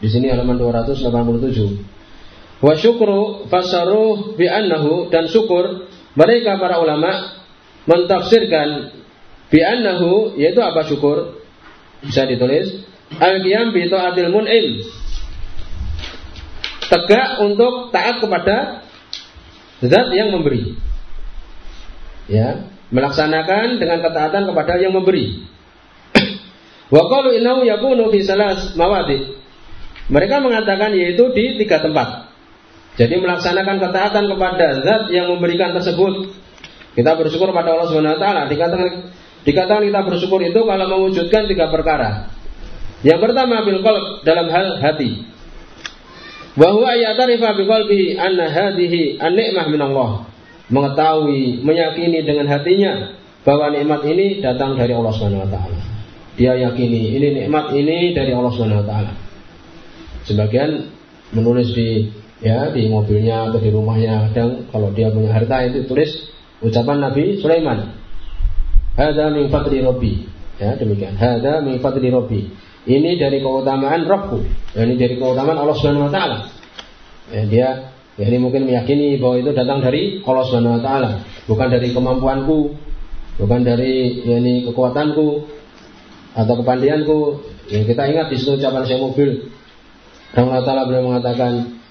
di sini halaman 287. Wa syukru fasaru bi annahu dan syukur mereka para ulama mentafsirkan Bi annahu yaitu apa syukur? Bisa ditulis al-qiyam bi taatil mun'im. Tegak untuk taat kepada zat yang memberi. Ya, melaksanakan dengan ketaatan kepada yang memberi. Wa qalu innahu yakunu fi salas mawadi. Mereka mengatakan yaitu di tiga tempat. Jadi melaksanakan ketaatan kepada zat yang memberikan tersebut. Kita bersyukur pada Allah Subhanahu wa taala. Dikatakan Dikatakan kita bersyukur itu kalau mewujudkan tiga perkara. Yang pertama bil qalb dalam hal hati. Wa huwa ya'tarifa bi qalbi anna hadhihi an-ni'mah min Allah. Mengetahui, meyakini dengan hatinya bahwa nikmat ini datang dari Allah Subhanahu wa taala. Dia yakini ini nikmat ini dari Allah Subhanahu wa taala. Sebagian menulis di Ya, di mobilnya atau di rumahnya kadang kalau dia punya harta itu tulis ucapan Nabi Sulaiman. Hada min fadli Rabbi. Ya, demikian. Hada min fadli Rabbi. Ini dari keutamaan Rabbku. Ya, ini dari keutamaan Allah Subhanahu wa taala. Ya, dia ya, ini mungkin meyakini bahwa itu datang dari Allah Subhanahu wa taala, bukan dari kemampuanku, bukan dari ya, ini kekuatanku atau kepandianku. Ya, kita ingat di situ ucapan saya mobil. Allah Taala beliau mengatakan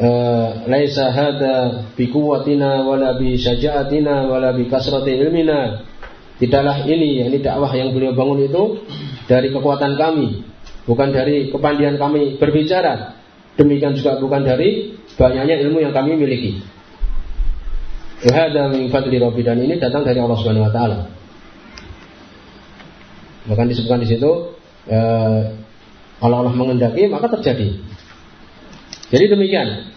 Eh, laisa hada bi quwwatina wala bi syaja'atina wala bi kasrati ilmina. Tidaklah ini ini dakwah yang beliau bangun itu dari kekuatan kami, bukan dari kepandian kami berbicara. Demikian juga bukan dari banyaknya ilmu yang kami miliki. Dan ini datang dari Allah Subhanahu wa taala. Bahkan disebutkan di situ eh, kalau Allah mengendaki maka terjadi. Jadi demikian.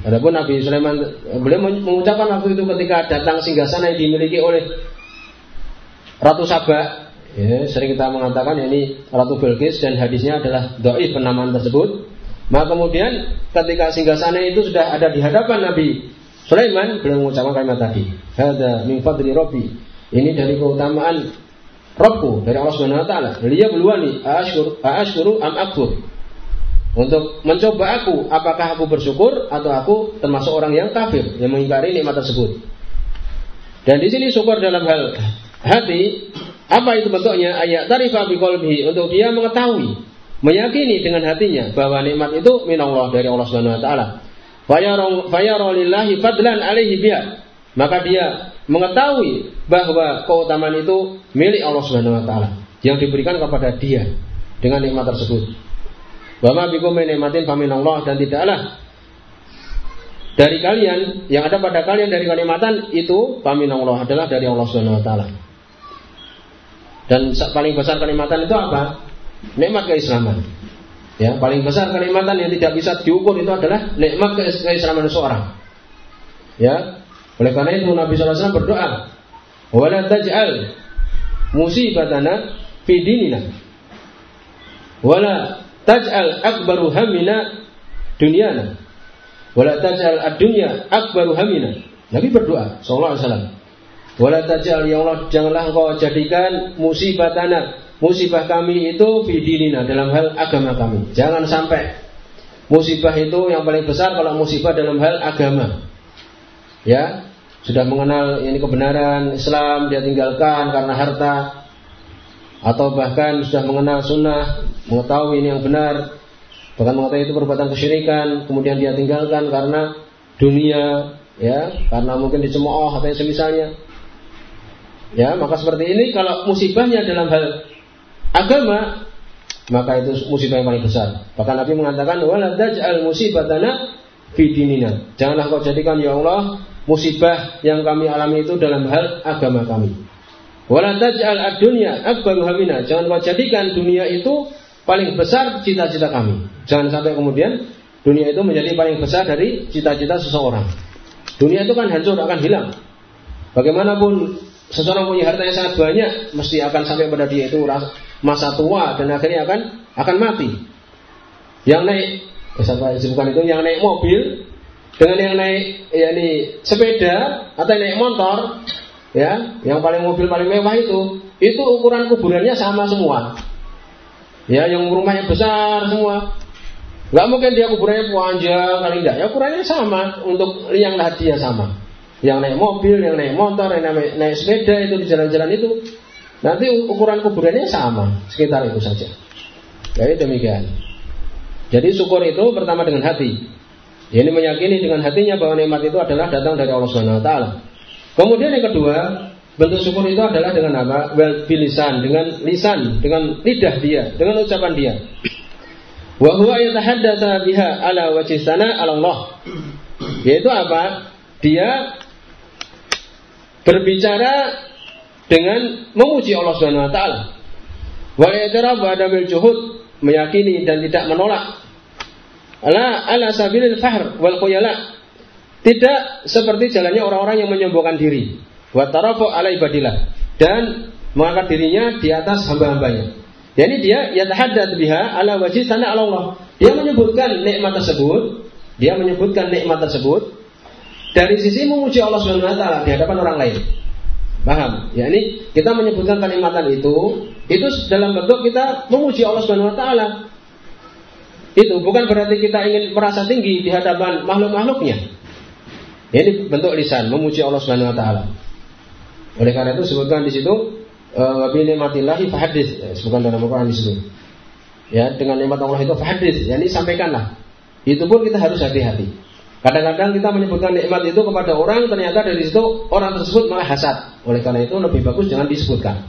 Adapun Nabi Sulaiman beliau mengucapkan waktu itu ketika datang singgasana yang dimiliki oleh Ratu Sabah. Ya, sering kita mengatakan ya, ini Ratu Belkis dan hadisnya adalah doi penamaan tersebut. Maka kemudian ketika singgasana itu sudah ada di hadapan Nabi Sulaiman, beliau mengucapkan kalimat tadi. Hada min fadli Rabbi. Ini dari keutamaan Robku dari Allah Subhanahu wa taala. Dia beluani, aashkuru aashkuru am akfur untuk mencoba aku apakah aku bersyukur atau aku termasuk orang yang kafir yang mengingkari nikmat tersebut. Dan di sini syukur dalam hal hati apa itu bentuknya ayat tarifa biqalbihi untuk dia mengetahui meyakini dengan hatinya bahwa nikmat itu minallah dari Allah Subhanahu wa taala. Fayarolillahi fadlan alaihi biha. Maka dia mengetahui bahwa keutamaan itu milik Allah Subhanahu wa taala yang diberikan kepada dia dengan nikmat tersebut. Wama bikum nikmatin faminallah dan tidaklah dari kalian yang ada pada kalian dari kenikmatan itu faminallah adalah dari Allah Subhanahu wa taala. Dan paling besar kenikmatan itu apa? Nikmat keislaman. Ya, paling besar kenikmatan yang tidak bisa diukur itu adalah nikmat keislaman seseorang. Ya. Oleh karena itu Nabi SAW berdoa, "Wala taj'al musibatana fi dinina." Wala taj'al akbaru hamina dunyana wala taj'al ad-dunya akbaru hamina Nabi berdoa sallallahu alaihi wasallam wala taj'al ya Allah janganlah engkau jadikan musibah tanah. Musibah kami itu fidinina dalam hal agama kami. Jangan sampai musibah itu yang paling besar kalau musibah dalam hal agama. Ya sudah mengenal ini kebenaran Islam dia tinggalkan karena harta atau bahkan sudah mengenal sunnah, mengetahui ini yang benar, bahkan mengetahui itu perbuatan kesyirikan, kemudian dia tinggalkan karena dunia, ya, karena mungkin dicemooh atau yang semisalnya. Ya, maka seperti ini kalau musibahnya dalam hal agama, maka itu musibah yang paling besar. Bahkan Nabi mengatakan, "Wala taj'al musibatana fi dinina." Janganlah kau jadikan ya Allah musibah yang kami alami itu dalam hal agama kami. Wala taj'al ad-dunya akbaru hamina. Jangan kau jadikan dunia itu paling besar cita-cita kami. Jangan sampai kemudian dunia itu menjadi paling besar dari cita-cita seseorang. Dunia itu kan hancur akan hilang. Bagaimanapun seseorang punya harta yang sangat banyak, mesti akan sampai pada dia itu masa tua dan akhirnya akan akan mati. Yang naik, bukan itu, yang naik mobil dengan yang naik ya ini sepeda atau naik motor ya yang paling mobil paling mewah itu itu ukuran kuburannya sama semua. Ya yang rumahnya besar semua. Nggak mungkin dia kuburannya panjang kali enggak ya ukurannya sama untuk yang hadiah sama yang naik mobil yang naik motor yang naik, naik sepeda itu di jalan-jalan itu nanti ukuran kuburannya sama sekitar itu saja jadi demikian jadi syukur itu pertama dengan hati ini meyakini dengan hatinya bahwa nikmat itu adalah datang dari Allah Subhanahu Wa Taala Kemudian yang kedua, bentuk syukur itu adalah dengan apa? Well, bilisan, dengan lisan, dengan lidah dia, dengan ucapan dia. Wa huwa yatahaddatsa biha ala wajhi sana ala Allah. Yaitu apa? Dia berbicara dengan memuji Allah Subhanahu wa taala. Wa i'tiraf wa adamil juhud, meyakini dan tidak menolak. Ala ala sabilil fahr wal khuyala tidak seperti jalannya orang-orang yang menyombongkan diri. Watarafu alai badilah. Dan mengangkat dirinya di atas hamba-hambanya. Jadi dia ya tahaddat biha ala wajib sana Allah. Dia menyebutkan nikmat tersebut dia menyebutkan nikmat tersebut dari sisi memuji Allah Subhanahu wa taala di hadapan orang lain. Paham? Ya ini kita menyebutkan kenikmatan itu itu dalam bentuk kita memuji Allah Subhanahu wa taala. Itu bukan berarti kita ingin merasa tinggi di hadapan makhluk-makhluknya. Ya, ini bentuk lisan memuji Allah Subhanahu wa taala. Oleh karena itu sebutkan di situ eh, wa bi nikmatillahi fahadits. Ya, sebutkan dalam Al-Qur'an di situ. Ya, dengan nikmat Allah itu fahadits, ya ini sampaikanlah. Itu pun kita harus hati-hati. Kadang-kadang kita menyebutkan nikmat itu kepada orang, ternyata dari situ orang tersebut malah hasad. Oleh karena itu lebih bagus jangan disebutkan.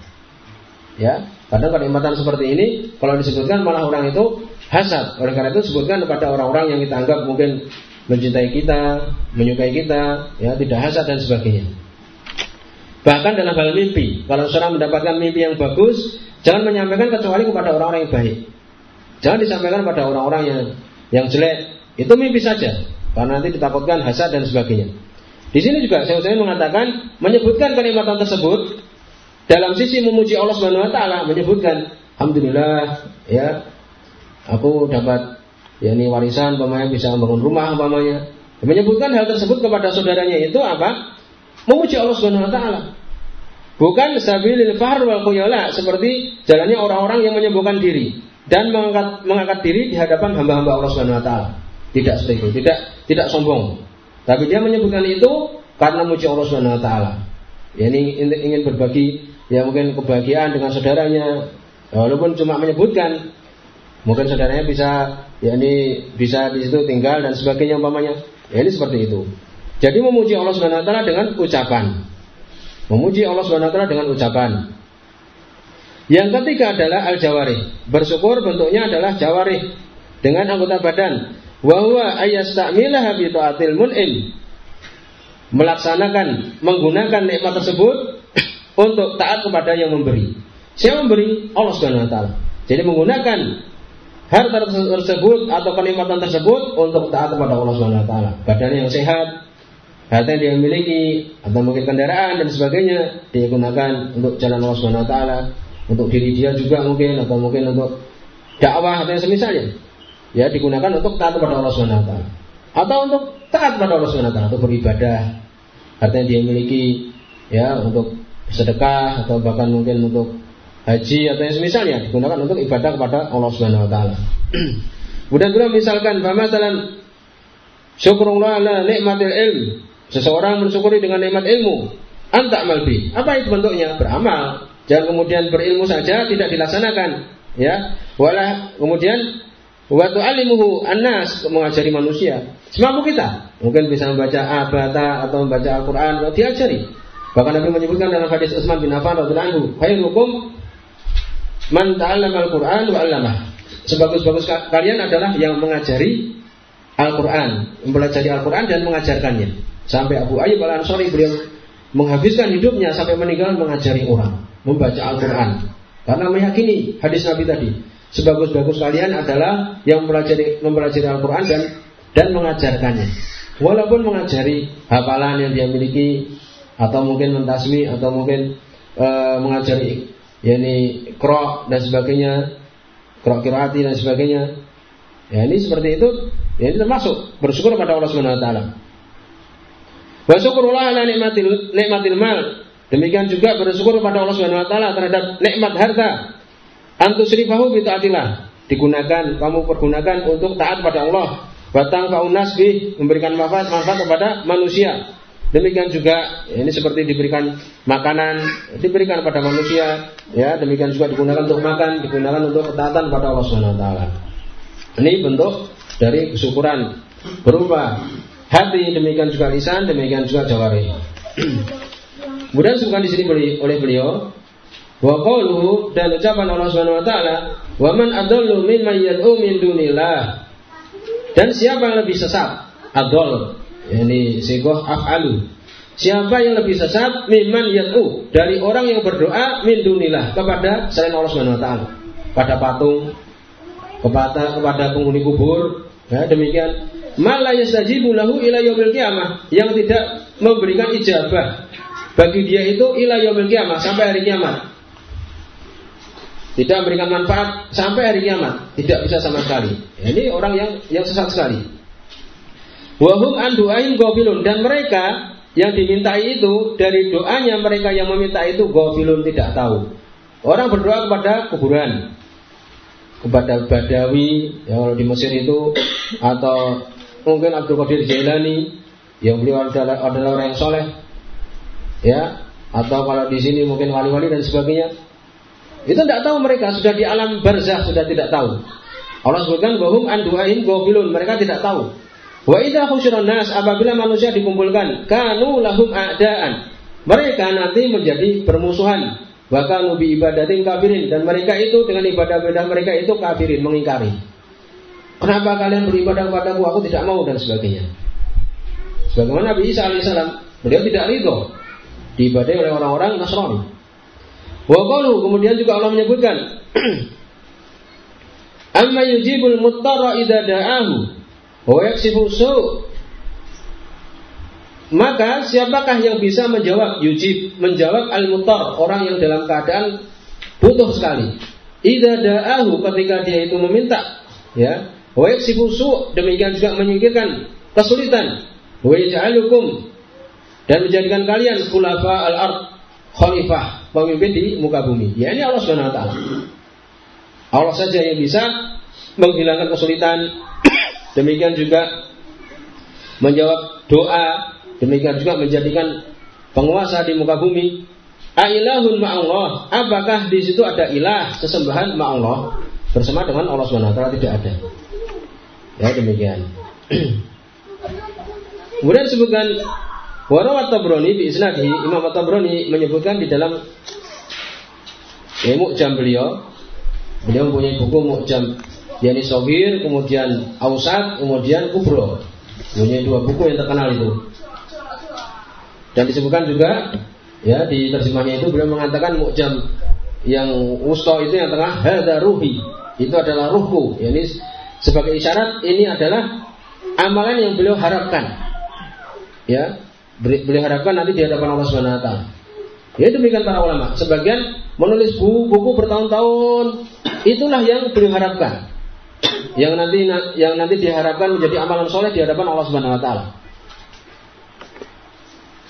Ya, kadang kenikmatan seperti ini kalau disebutkan malah orang itu hasad. Oleh karena itu sebutkan kepada orang-orang yang kita anggap mungkin mencintai kita, menyukai kita, ya tidak hasad dan sebagainya. Bahkan dalam hal mimpi, kalau seorang mendapatkan mimpi yang bagus, jangan menyampaikan kecuali kepada orang-orang yang baik. Jangan disampaikan pada orang-orang yang yang jelek. Itu mimpi saja, karena nanti ditakutkan hasad dan sebagainya. Di sini juga saya mengatakan menyebutkan kenikmatan tersebut dalam sisi memuji Allah Subhanahu wa taala menyebutkan alhamdulillah ya aku dapat ya ini warisan umpamanya bisa membangun rumah umpamanya. Menyebutkan hal tersebut kepada saudaranya itu apa? Memuji Allah Subhanahu wa taala. Bukan sabilil fahr wal khuyala seperti jalannya orang-orang yang menyembuhkan diri dan mengangkat, mengangkat diri di hadapan hamba-hamba Allah Subhanahu wa taala tidak itu tidak tidak sombong. Tapi dia menyebutkan itu karena memuji Allah Subhanahu wa taala. Ya ini ingin berbagi ya mungkin kebahagiaan dengan saudaranya. Walaupun cuma menyebutkan mungkin saudaranya bisa ya ini bisa di situ tinggal dan sebagainya umpamanya. Ya ini seperti itu. Jadi memuji Allah Subhanahu wa taala dengan ucapan. Memuji Allah Subhanahu wa taala dengan ucapan. Yang ketiga adalah al jawari bersyukur bentuknya adalah jawari dengan anggota badan wa huwa ayastamilaha bi taatil mun'im melaksanakan menggunakan nikmat tersebut untuk taat kepada yang memberi. Siapa memberi? Allah Subhanahu wa taala. Jadi menggunakan harta tersebut atau kenikmatan tersebut untuk taat kepada Allah Subhanahu wa taala. Badan yang sehat, harta yang dia miliki atau mungkin kendaraan dan sebagainya dia gunakan untuk jalan Allah Subhanahu wa taala, untuk diri dia juga mungkin atau mungkin untuk dakwah atau yang semisalnya. Ya, digunakan untuk taat kepada Allah Subhanahu wa. Atau untuk taat kepada Allah Subhanahu wa taala, untuk beribadah. Yang dia miliki ya untuk sedekah atau bahkan mungkin untuk haji atau yang semisalnya digunakan untuk ibadah kepada Allah Subhanahu wa taala. Kemudian juga misalkan bamasalan syukurullah ala nikmatil ilm. Seseorang mensyukuri dengan nikmat ilmu. Anta malbi. Apa itu bentuknya? Beramal. Jangan kemudian berilmu saja tidak dilaksanakan. Ya. Walah kemudian waktu alimuhu anas mengajari manusia. Semampu kita. Mungkin bisa membaca abata atau membaca Al-Quran. Diajari. Bahkan Nabi menyebutkan dalam hadis Utsman bin Affan radhiyallahu anhu, "Khairukum man ta'allama al-Qur'an wa 'allamah." Sebagus-bagus kalian adalah yang mengajari Al-Qur'an, mempelajari Al-Qur'an dan mengajarkannya. Sampai Abu Ayyub Al-Ansari beliau menghabiskan hidupnya sampai meninggal mengajari orang membaca Al-Qur'an. Karena meyakini hadis Nabi tadi, sebagus-bagus kalian adalah yang mempelajari mempelajari Al-Qur'an dan dan mengajarkannya. Walaupun mengajari hafalan yang dia miliki, atau mungkin mentasmi atau mungkin e, mengajari yakni krok dan sebagainya krok kirati dan sebagainya ya ini seperti itu ya ini termasuk bersyukur pada Allah Subhanahu wa taala. Wa syukurullah ala nikmatil nikmatil mal. Demikian juga bersyukur kepada Allah Subhanahu wa taala terhadap nikmat harta antusrifahu bi taatillah. Digunakan kamu pergunakan untuk taat pada Allah. Batang faunas bi memberikan manfaat manfaat kepada manusia. Demikian juga ini seperti diberikan makanan, diberikan pada manusia, ya demikian juga digunakan untuk makan, digunakan untuk ketaatan pada Allah Subhanahu taala. Ini bentuk dari kesyukuran. Berupa hati, demikian juga lisan, demikian juga jawari. Kemudian disebutkan di sini oleh beliau wa qawluhu dan ucapan Allah Subhanahu wa taala wa man adallu mimman yad'u min dunillah. Dan siapa yang lebih sesat? Adol ini sigoh af'alu. Siapa yang lebih sesat miman yad'u dari orang yang berdoa min dunillah kepada selain Allah Subhanahu wa taala. Pada patung, kepada kepada penghuni kubur, ya demikian. Mala yastajibu lahu ila yaumil qiyamah yang tidak memberikan ijabah bagi dia itu ila yaumil qiyamah sampai hari kiamat. Tidak memberikan manfaat sampai hari kiamat, tidak bisa sama sekali. Ini orang yang yang sesat sekali. Wahum andu'ain gofilun dan mereka yang dimintai itu dari doanya mereka yang meminta itu gofilun tidak tahu. Orang berdoa kepada kuburan, kepada Badawi yang di Mesir itu atau mungkin Abdul Qadir Jailani yang beliau adalah, adalah orang yang soleh ya atau kalau di sini mungkin wali-wali dan sebagainya itu tidak tahu mereka sudah di alam barzah sudah tidak tahu Allah sebutkan bahum andu'ain gofilun mereka tidak tahu Wa idza khusyiran nas apabila manusia dikumpulkan kanu lahum a'daan. Mereka nanti menjadi permusuhan. Bahkan bi ibadatin kafirin dan mereka itu dengan ibadah-ibadah mereka itu kafirin mengingkari. Kenapa kalian beribadah kepadaku? Aku tidak mau dan sebagainya. Sebagaimana Nabi Isa alaihissalam, beliau tidak ridho diibadahi oleh orang-orang Nasrani. Wa kemudian juga Allah menyebutkan Amma yujibul muttarra idza da'ahu maka siapakah yang bisa menjawab yujib menjawab al-mutar orang yang dalam keadaan butuh sekali. Idza da'ahu ketika dia itu meminta ya wa yaksifu demikian juga menyingkirkan kesulitan. Wa yaj'alukum dan menjadikan kalian khulafa al-ard khalifah pemimpin di muka bumi. Ya ini Allah Subhanahu wa taala. Allah saja yang bisa menghilangkan kesulitan Demikian juga menjawab doa, demikian juga menjadikan penguasa di muka bumi. Ailahun ma'allah, apakah di situ ada ilah sesembahan ma'allah bersama dengan Allah Subhanahu wa taala tidak ada. Ya demikian. Kemudian disebutkan Warawat Tabrani di isnadihi Imam Tabrani menyebutkan di dalam ya, jam beliau beliau mempunyai buku Mu'jam yakni Sogir, kemudian Ausat, kemudian Kubro. Punya dua buku yang terkenal itu. Dan disebutkan juga ya di terjemahnya itu beliau mengatakan mukjam yang wusto itu yang tengah hada ruhi itu adalah ruhku yakni sebagai isyarat ini adalah amalan yang beliau harapkan ya beliau harapkan nanti di hadapan Allah Subhanahu wa taala ya demikian para ulama sebagian menulis buku, buku bertahun-tahun itulah yang beliau harapkan yang nanti yang nanti diharapkan menjadi amalan soleh di hadapan Allah Subhanahu Wa Taala.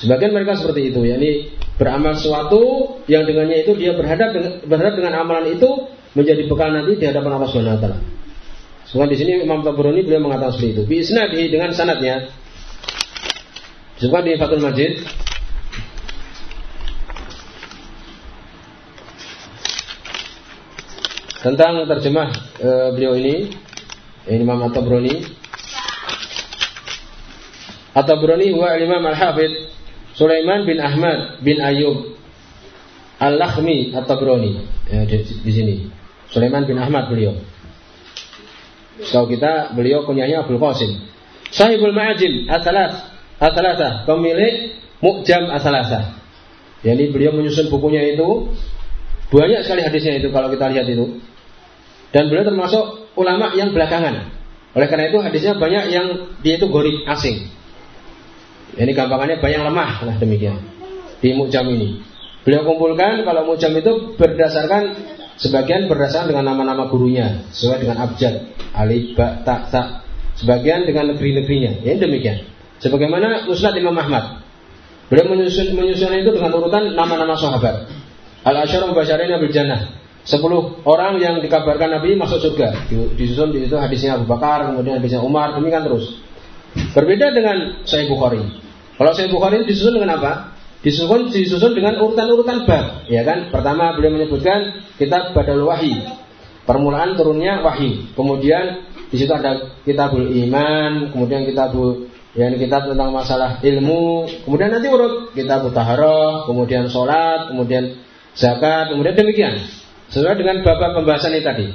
Sebagian mereka seperti itu, yakni beramal sesuatu yang dengannya itu dia berhadap dengan, berhadap dengan amalan itu menjadi bekal nanti di hadapan Allah Subhanahu Wa Taala. Soalnya di sini Imam Tabrani beliau mengatakan seperti itu. Bisnadi dengan sanatnya. Sebab di Fatul Majid tentang terjemah e, beliau ini ini Imam At-Tabrani. At-Tabrani huwa Imam Al-Hafidh Sulaiman bin Ahmad bin Ayub Al-Lakhmi At-Tabrani. Ya, di, di sini. Sulaiman bin Ahmad beliau. Setahu kita beliau kunyahnya Abdul Qasim. Sahibul Ma'ajim Asalas Asalasa pemilik Mu'jam Asalasa jadi beliau menyusun bukunya itu banyak sekali hadisnya itu kalau kita lihat itu dan beliau termasuk ulama yang belakangan. Oleh karena itu hadisnya banyak yang dia itu gorib asing. Ini gampangannya banyak lemah lah demikian di mujam ini. Beliau kumpulkan kalau mujam itu berdasarkan sebagian berdasarkan dengan nama-nama gurunya sesuai dengan abjad alif ba ta ta sebagian dengan negeri-negerinya. Ini demikian. Sebagaimana Musnad Imam Ahmad. Beliau menyusun menyusun itu dengan urutan nama-nama sahabat. Al Asyarul Basyarin Bil Jannah. Sepuluh orang yang dikabarkan Nabi masuk surga. Disusun di situ hadisnya Abu Bakar, kemudian hadisnya Umar, demikian terus. Berbeda dengan Sahih Bukhari. Kalau Sahih Bukhari disusun dengan apa? Disusun disusun dengan urutan-urutan bab, ya kan? Pertama beliau menyebutkan kitab Badal Wahyi. Permulaan turunnya wahyi. Kemudian di situ ada kitabul iman, kemudian kitabul yang kitab tentang masalah ilmu, kemudian nanti urut kitab taharah, kemudian sholat, kemudian zakat, kemudian demikian. Sesuai dengan babak pembahasan ini tadi.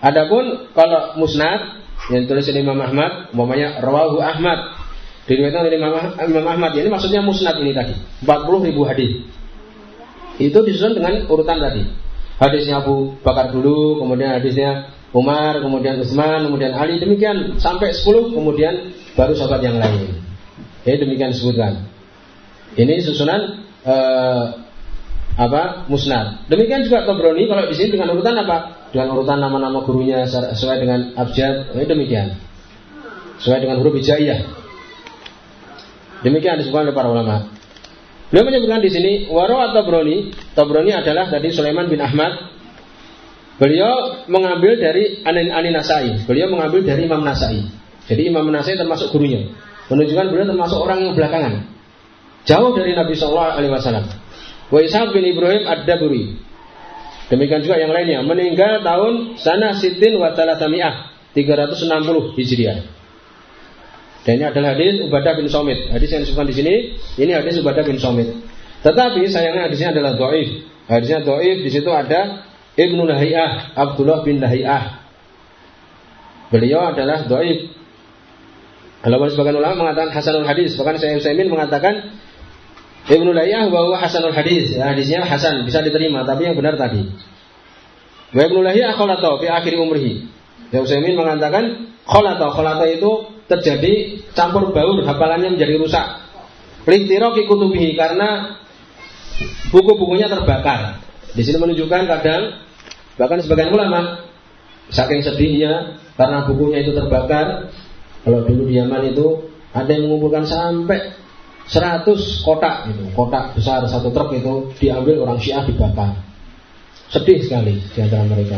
Adapun kalau musnad yang tulis oleh Imam Ahmad, umpamanya Rawahu Ahmad, diriwayatkan oleh Imam, Imam Ahmad, ini maksudnya musnad ini tadi, 40 ribu hadis. Itu disusun dengan urutan tadi. Hadisnya Abu Bakar dulu, kemudian hadisnya Umar, kemudian Utsman, kemudian Ali, demikian sampai 10, kemudian baru sahabat yang lain. Demikian disebutkan. Ini susunan uh, apa musnad. Demikian juga Tobroni kalau di sini dengan urutan apa? Dengan urutan nama-nama gurunya sesuai dengan abjad. Ini demikian. Sesuai dengan huruf hijaiyah. Demikian disebutkan oleh para ulama. Beliau menyebutkan di sini waro atau broni. Tabroni adalah tadi Sulaiman bin Ahmad. Beliau mengambil dari Anin, Anin Nasai. Beliau mengambil dari Imam Nasai. Jadi Imam Nasai termasuk gurunya. Menunjukkan beliau termasuk orang yang belakangan. Jauh dari Nabi Shallallahu Alaihi Wasallam. Wa Ishaq bin Ibrahim ad-Daburi. Demikian juga yang lainnya. Meninggal tahun sana sitin wa talatami'ah. 360 Hijriah. Dan ini adalah hadis Ubadah bin Somit. Hadis yang disebutkan di sini, ini hadis Ubadah bin Somit. Tetapi sayangnya hadisnya adalah doif. Hadisnya doif. Di situ ada Ibnu Lahiyah, Abdullah bin Lahiyah. Beliau adalah doif. Kalau sebagian ulama mengatakan Hasanul Hadis, bahkan saya Utsaimin mengatakan Ibnu Lahiyah bahwa Hasanul Hadis, ya, hadisnya Hasan bisa diterima, tapi yang benar tadi. Wa Ibnu Lahiyah khalata fi akhir umrihi. Ya Utsaimin mengatakan khalata, khalata itu terjadi campur baur, hafalannya menjadi rusak. Lintiroki kutubihi karena buku-bukunya terbakar. Di sini menunjukkan kadang bahkan sebagian ulama saking sedihnya karena bukunya itu terbakar. Kalau dulu di Yaman itu ada yang mengumpulkan sampai 100 kotak gitu, kotak besar satu truk itu diambil orang Syiah dibakar. Sedih sekali di antara mereka.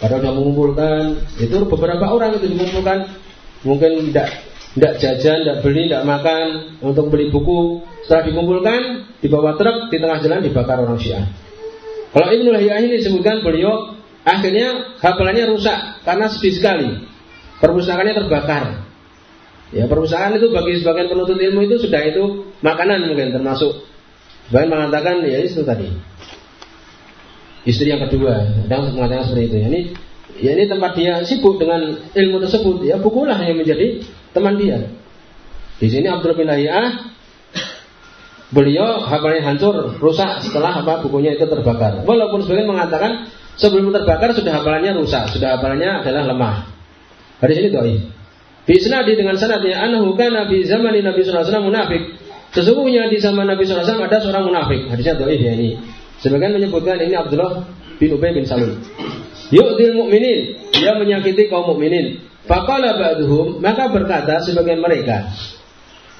Padahal sudah mengumpulkan itu beberapa orang itu mengumpulkan mungkin tidak tidak jajan, tidak beli, tidak makan untuk beli buku. Setelah dikumpulkan, dibawa truk di tengah jalan dibakar orang Syiah. Kalau Ibnu Lahiyah ini disebutkan beliau akhirnya hafalannya rusak karena sedih sekali. Perpustakaannya terbakar. Ya, perpustakaan itu bagi sebagian penuntut ilmu itu sudah itu makanan mungkin termasuk. Bahkan mengatakan ya itu tadi. Istri yang kedua, dan mengatakan seperti itu. Ini ya ini tempat dia sibuk dengan ilmu tersebut ya bukulah yang menjadi teman dia di sini Abdul bin Lahiyah beliau hafalnya hancur rusak setelah apa bukunya itu terbakar walaupun sebagian mengatakan sebelum terbakar sudah hafalannya rusak sudah hafalannya adalah lemah Hari ini doi Bisnadi dengan sanadnya anahu kana fi zaman Nabi sallallahu alaihi munafik. Sesungguhnya di zaman Nabi sallallahu alaihi ada seorang munafik. Hadisnya doi ya ini. Sebagian menyebutkan ini Abdullah bin Ubay bin Salul. Yu'dil mukminin, dia menyakiti kaum mukminin. Faqala ba'duhum, maka berkata sebagian mereka.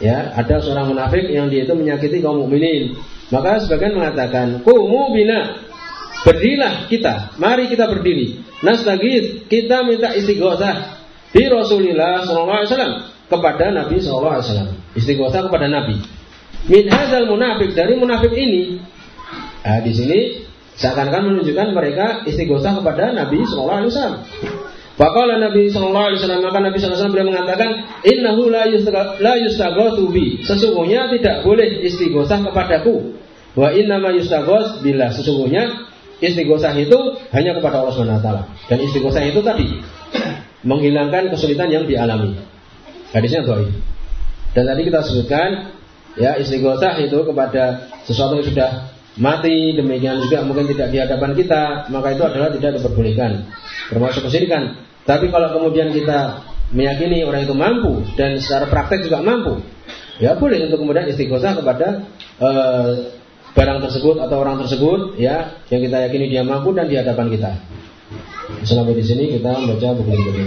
Ya, ada seorang munafik yang dia itu menyakiti kaum mukminin. Maka sebagian mengatakan, "Qumu bina." Berdirilah kita, mari kita berdiri. Nastagid, kita minta istighosah di Rasulullah sallallahu alaihi wasallam kepada Nabi sallallahu alaihi wasallam. Kepada Nabi. Min hadzal munafik dari munafik ini. Nah, di sini Seakan-akan menunjukkan mereka istighosah kepada Nabi Shallallahu Alaihi Wasallam. Faqala Nabi Shallallahu Alaihi Wasallam maka Nabi Shallallahu Alaihi Wasallam mengatakan Innahu la yustaghathu bi. Sesungguhnya tidak boleh istighosah kepadaku. Wa inna ma yustaghos bila sesungguhnya istighosah itu hanya kepada Allah Subhanahu wa taala. Dan istighosah itu tadi menghilangkan kesulitan yang dialami. Hadisnya dhaif. Dan tadi kita sebutkan ya istighosah itu kepada sesuatu yang sudah mati, demikian juga mungkin tidak di hadapan kita, maka itu adalah tidak diperbolehkan. Termasuk kesyirikan. Tapi kalau kemudian kita meyakini orang itu mampu dan secara praktek juga mampu, ya boleh untuk kemudian istighosah kepada uh, barang tersebut atau orang tersebut ya yang kita yakini dia mampu dan di hadapan kita. Selama di sini kita baca buku ini.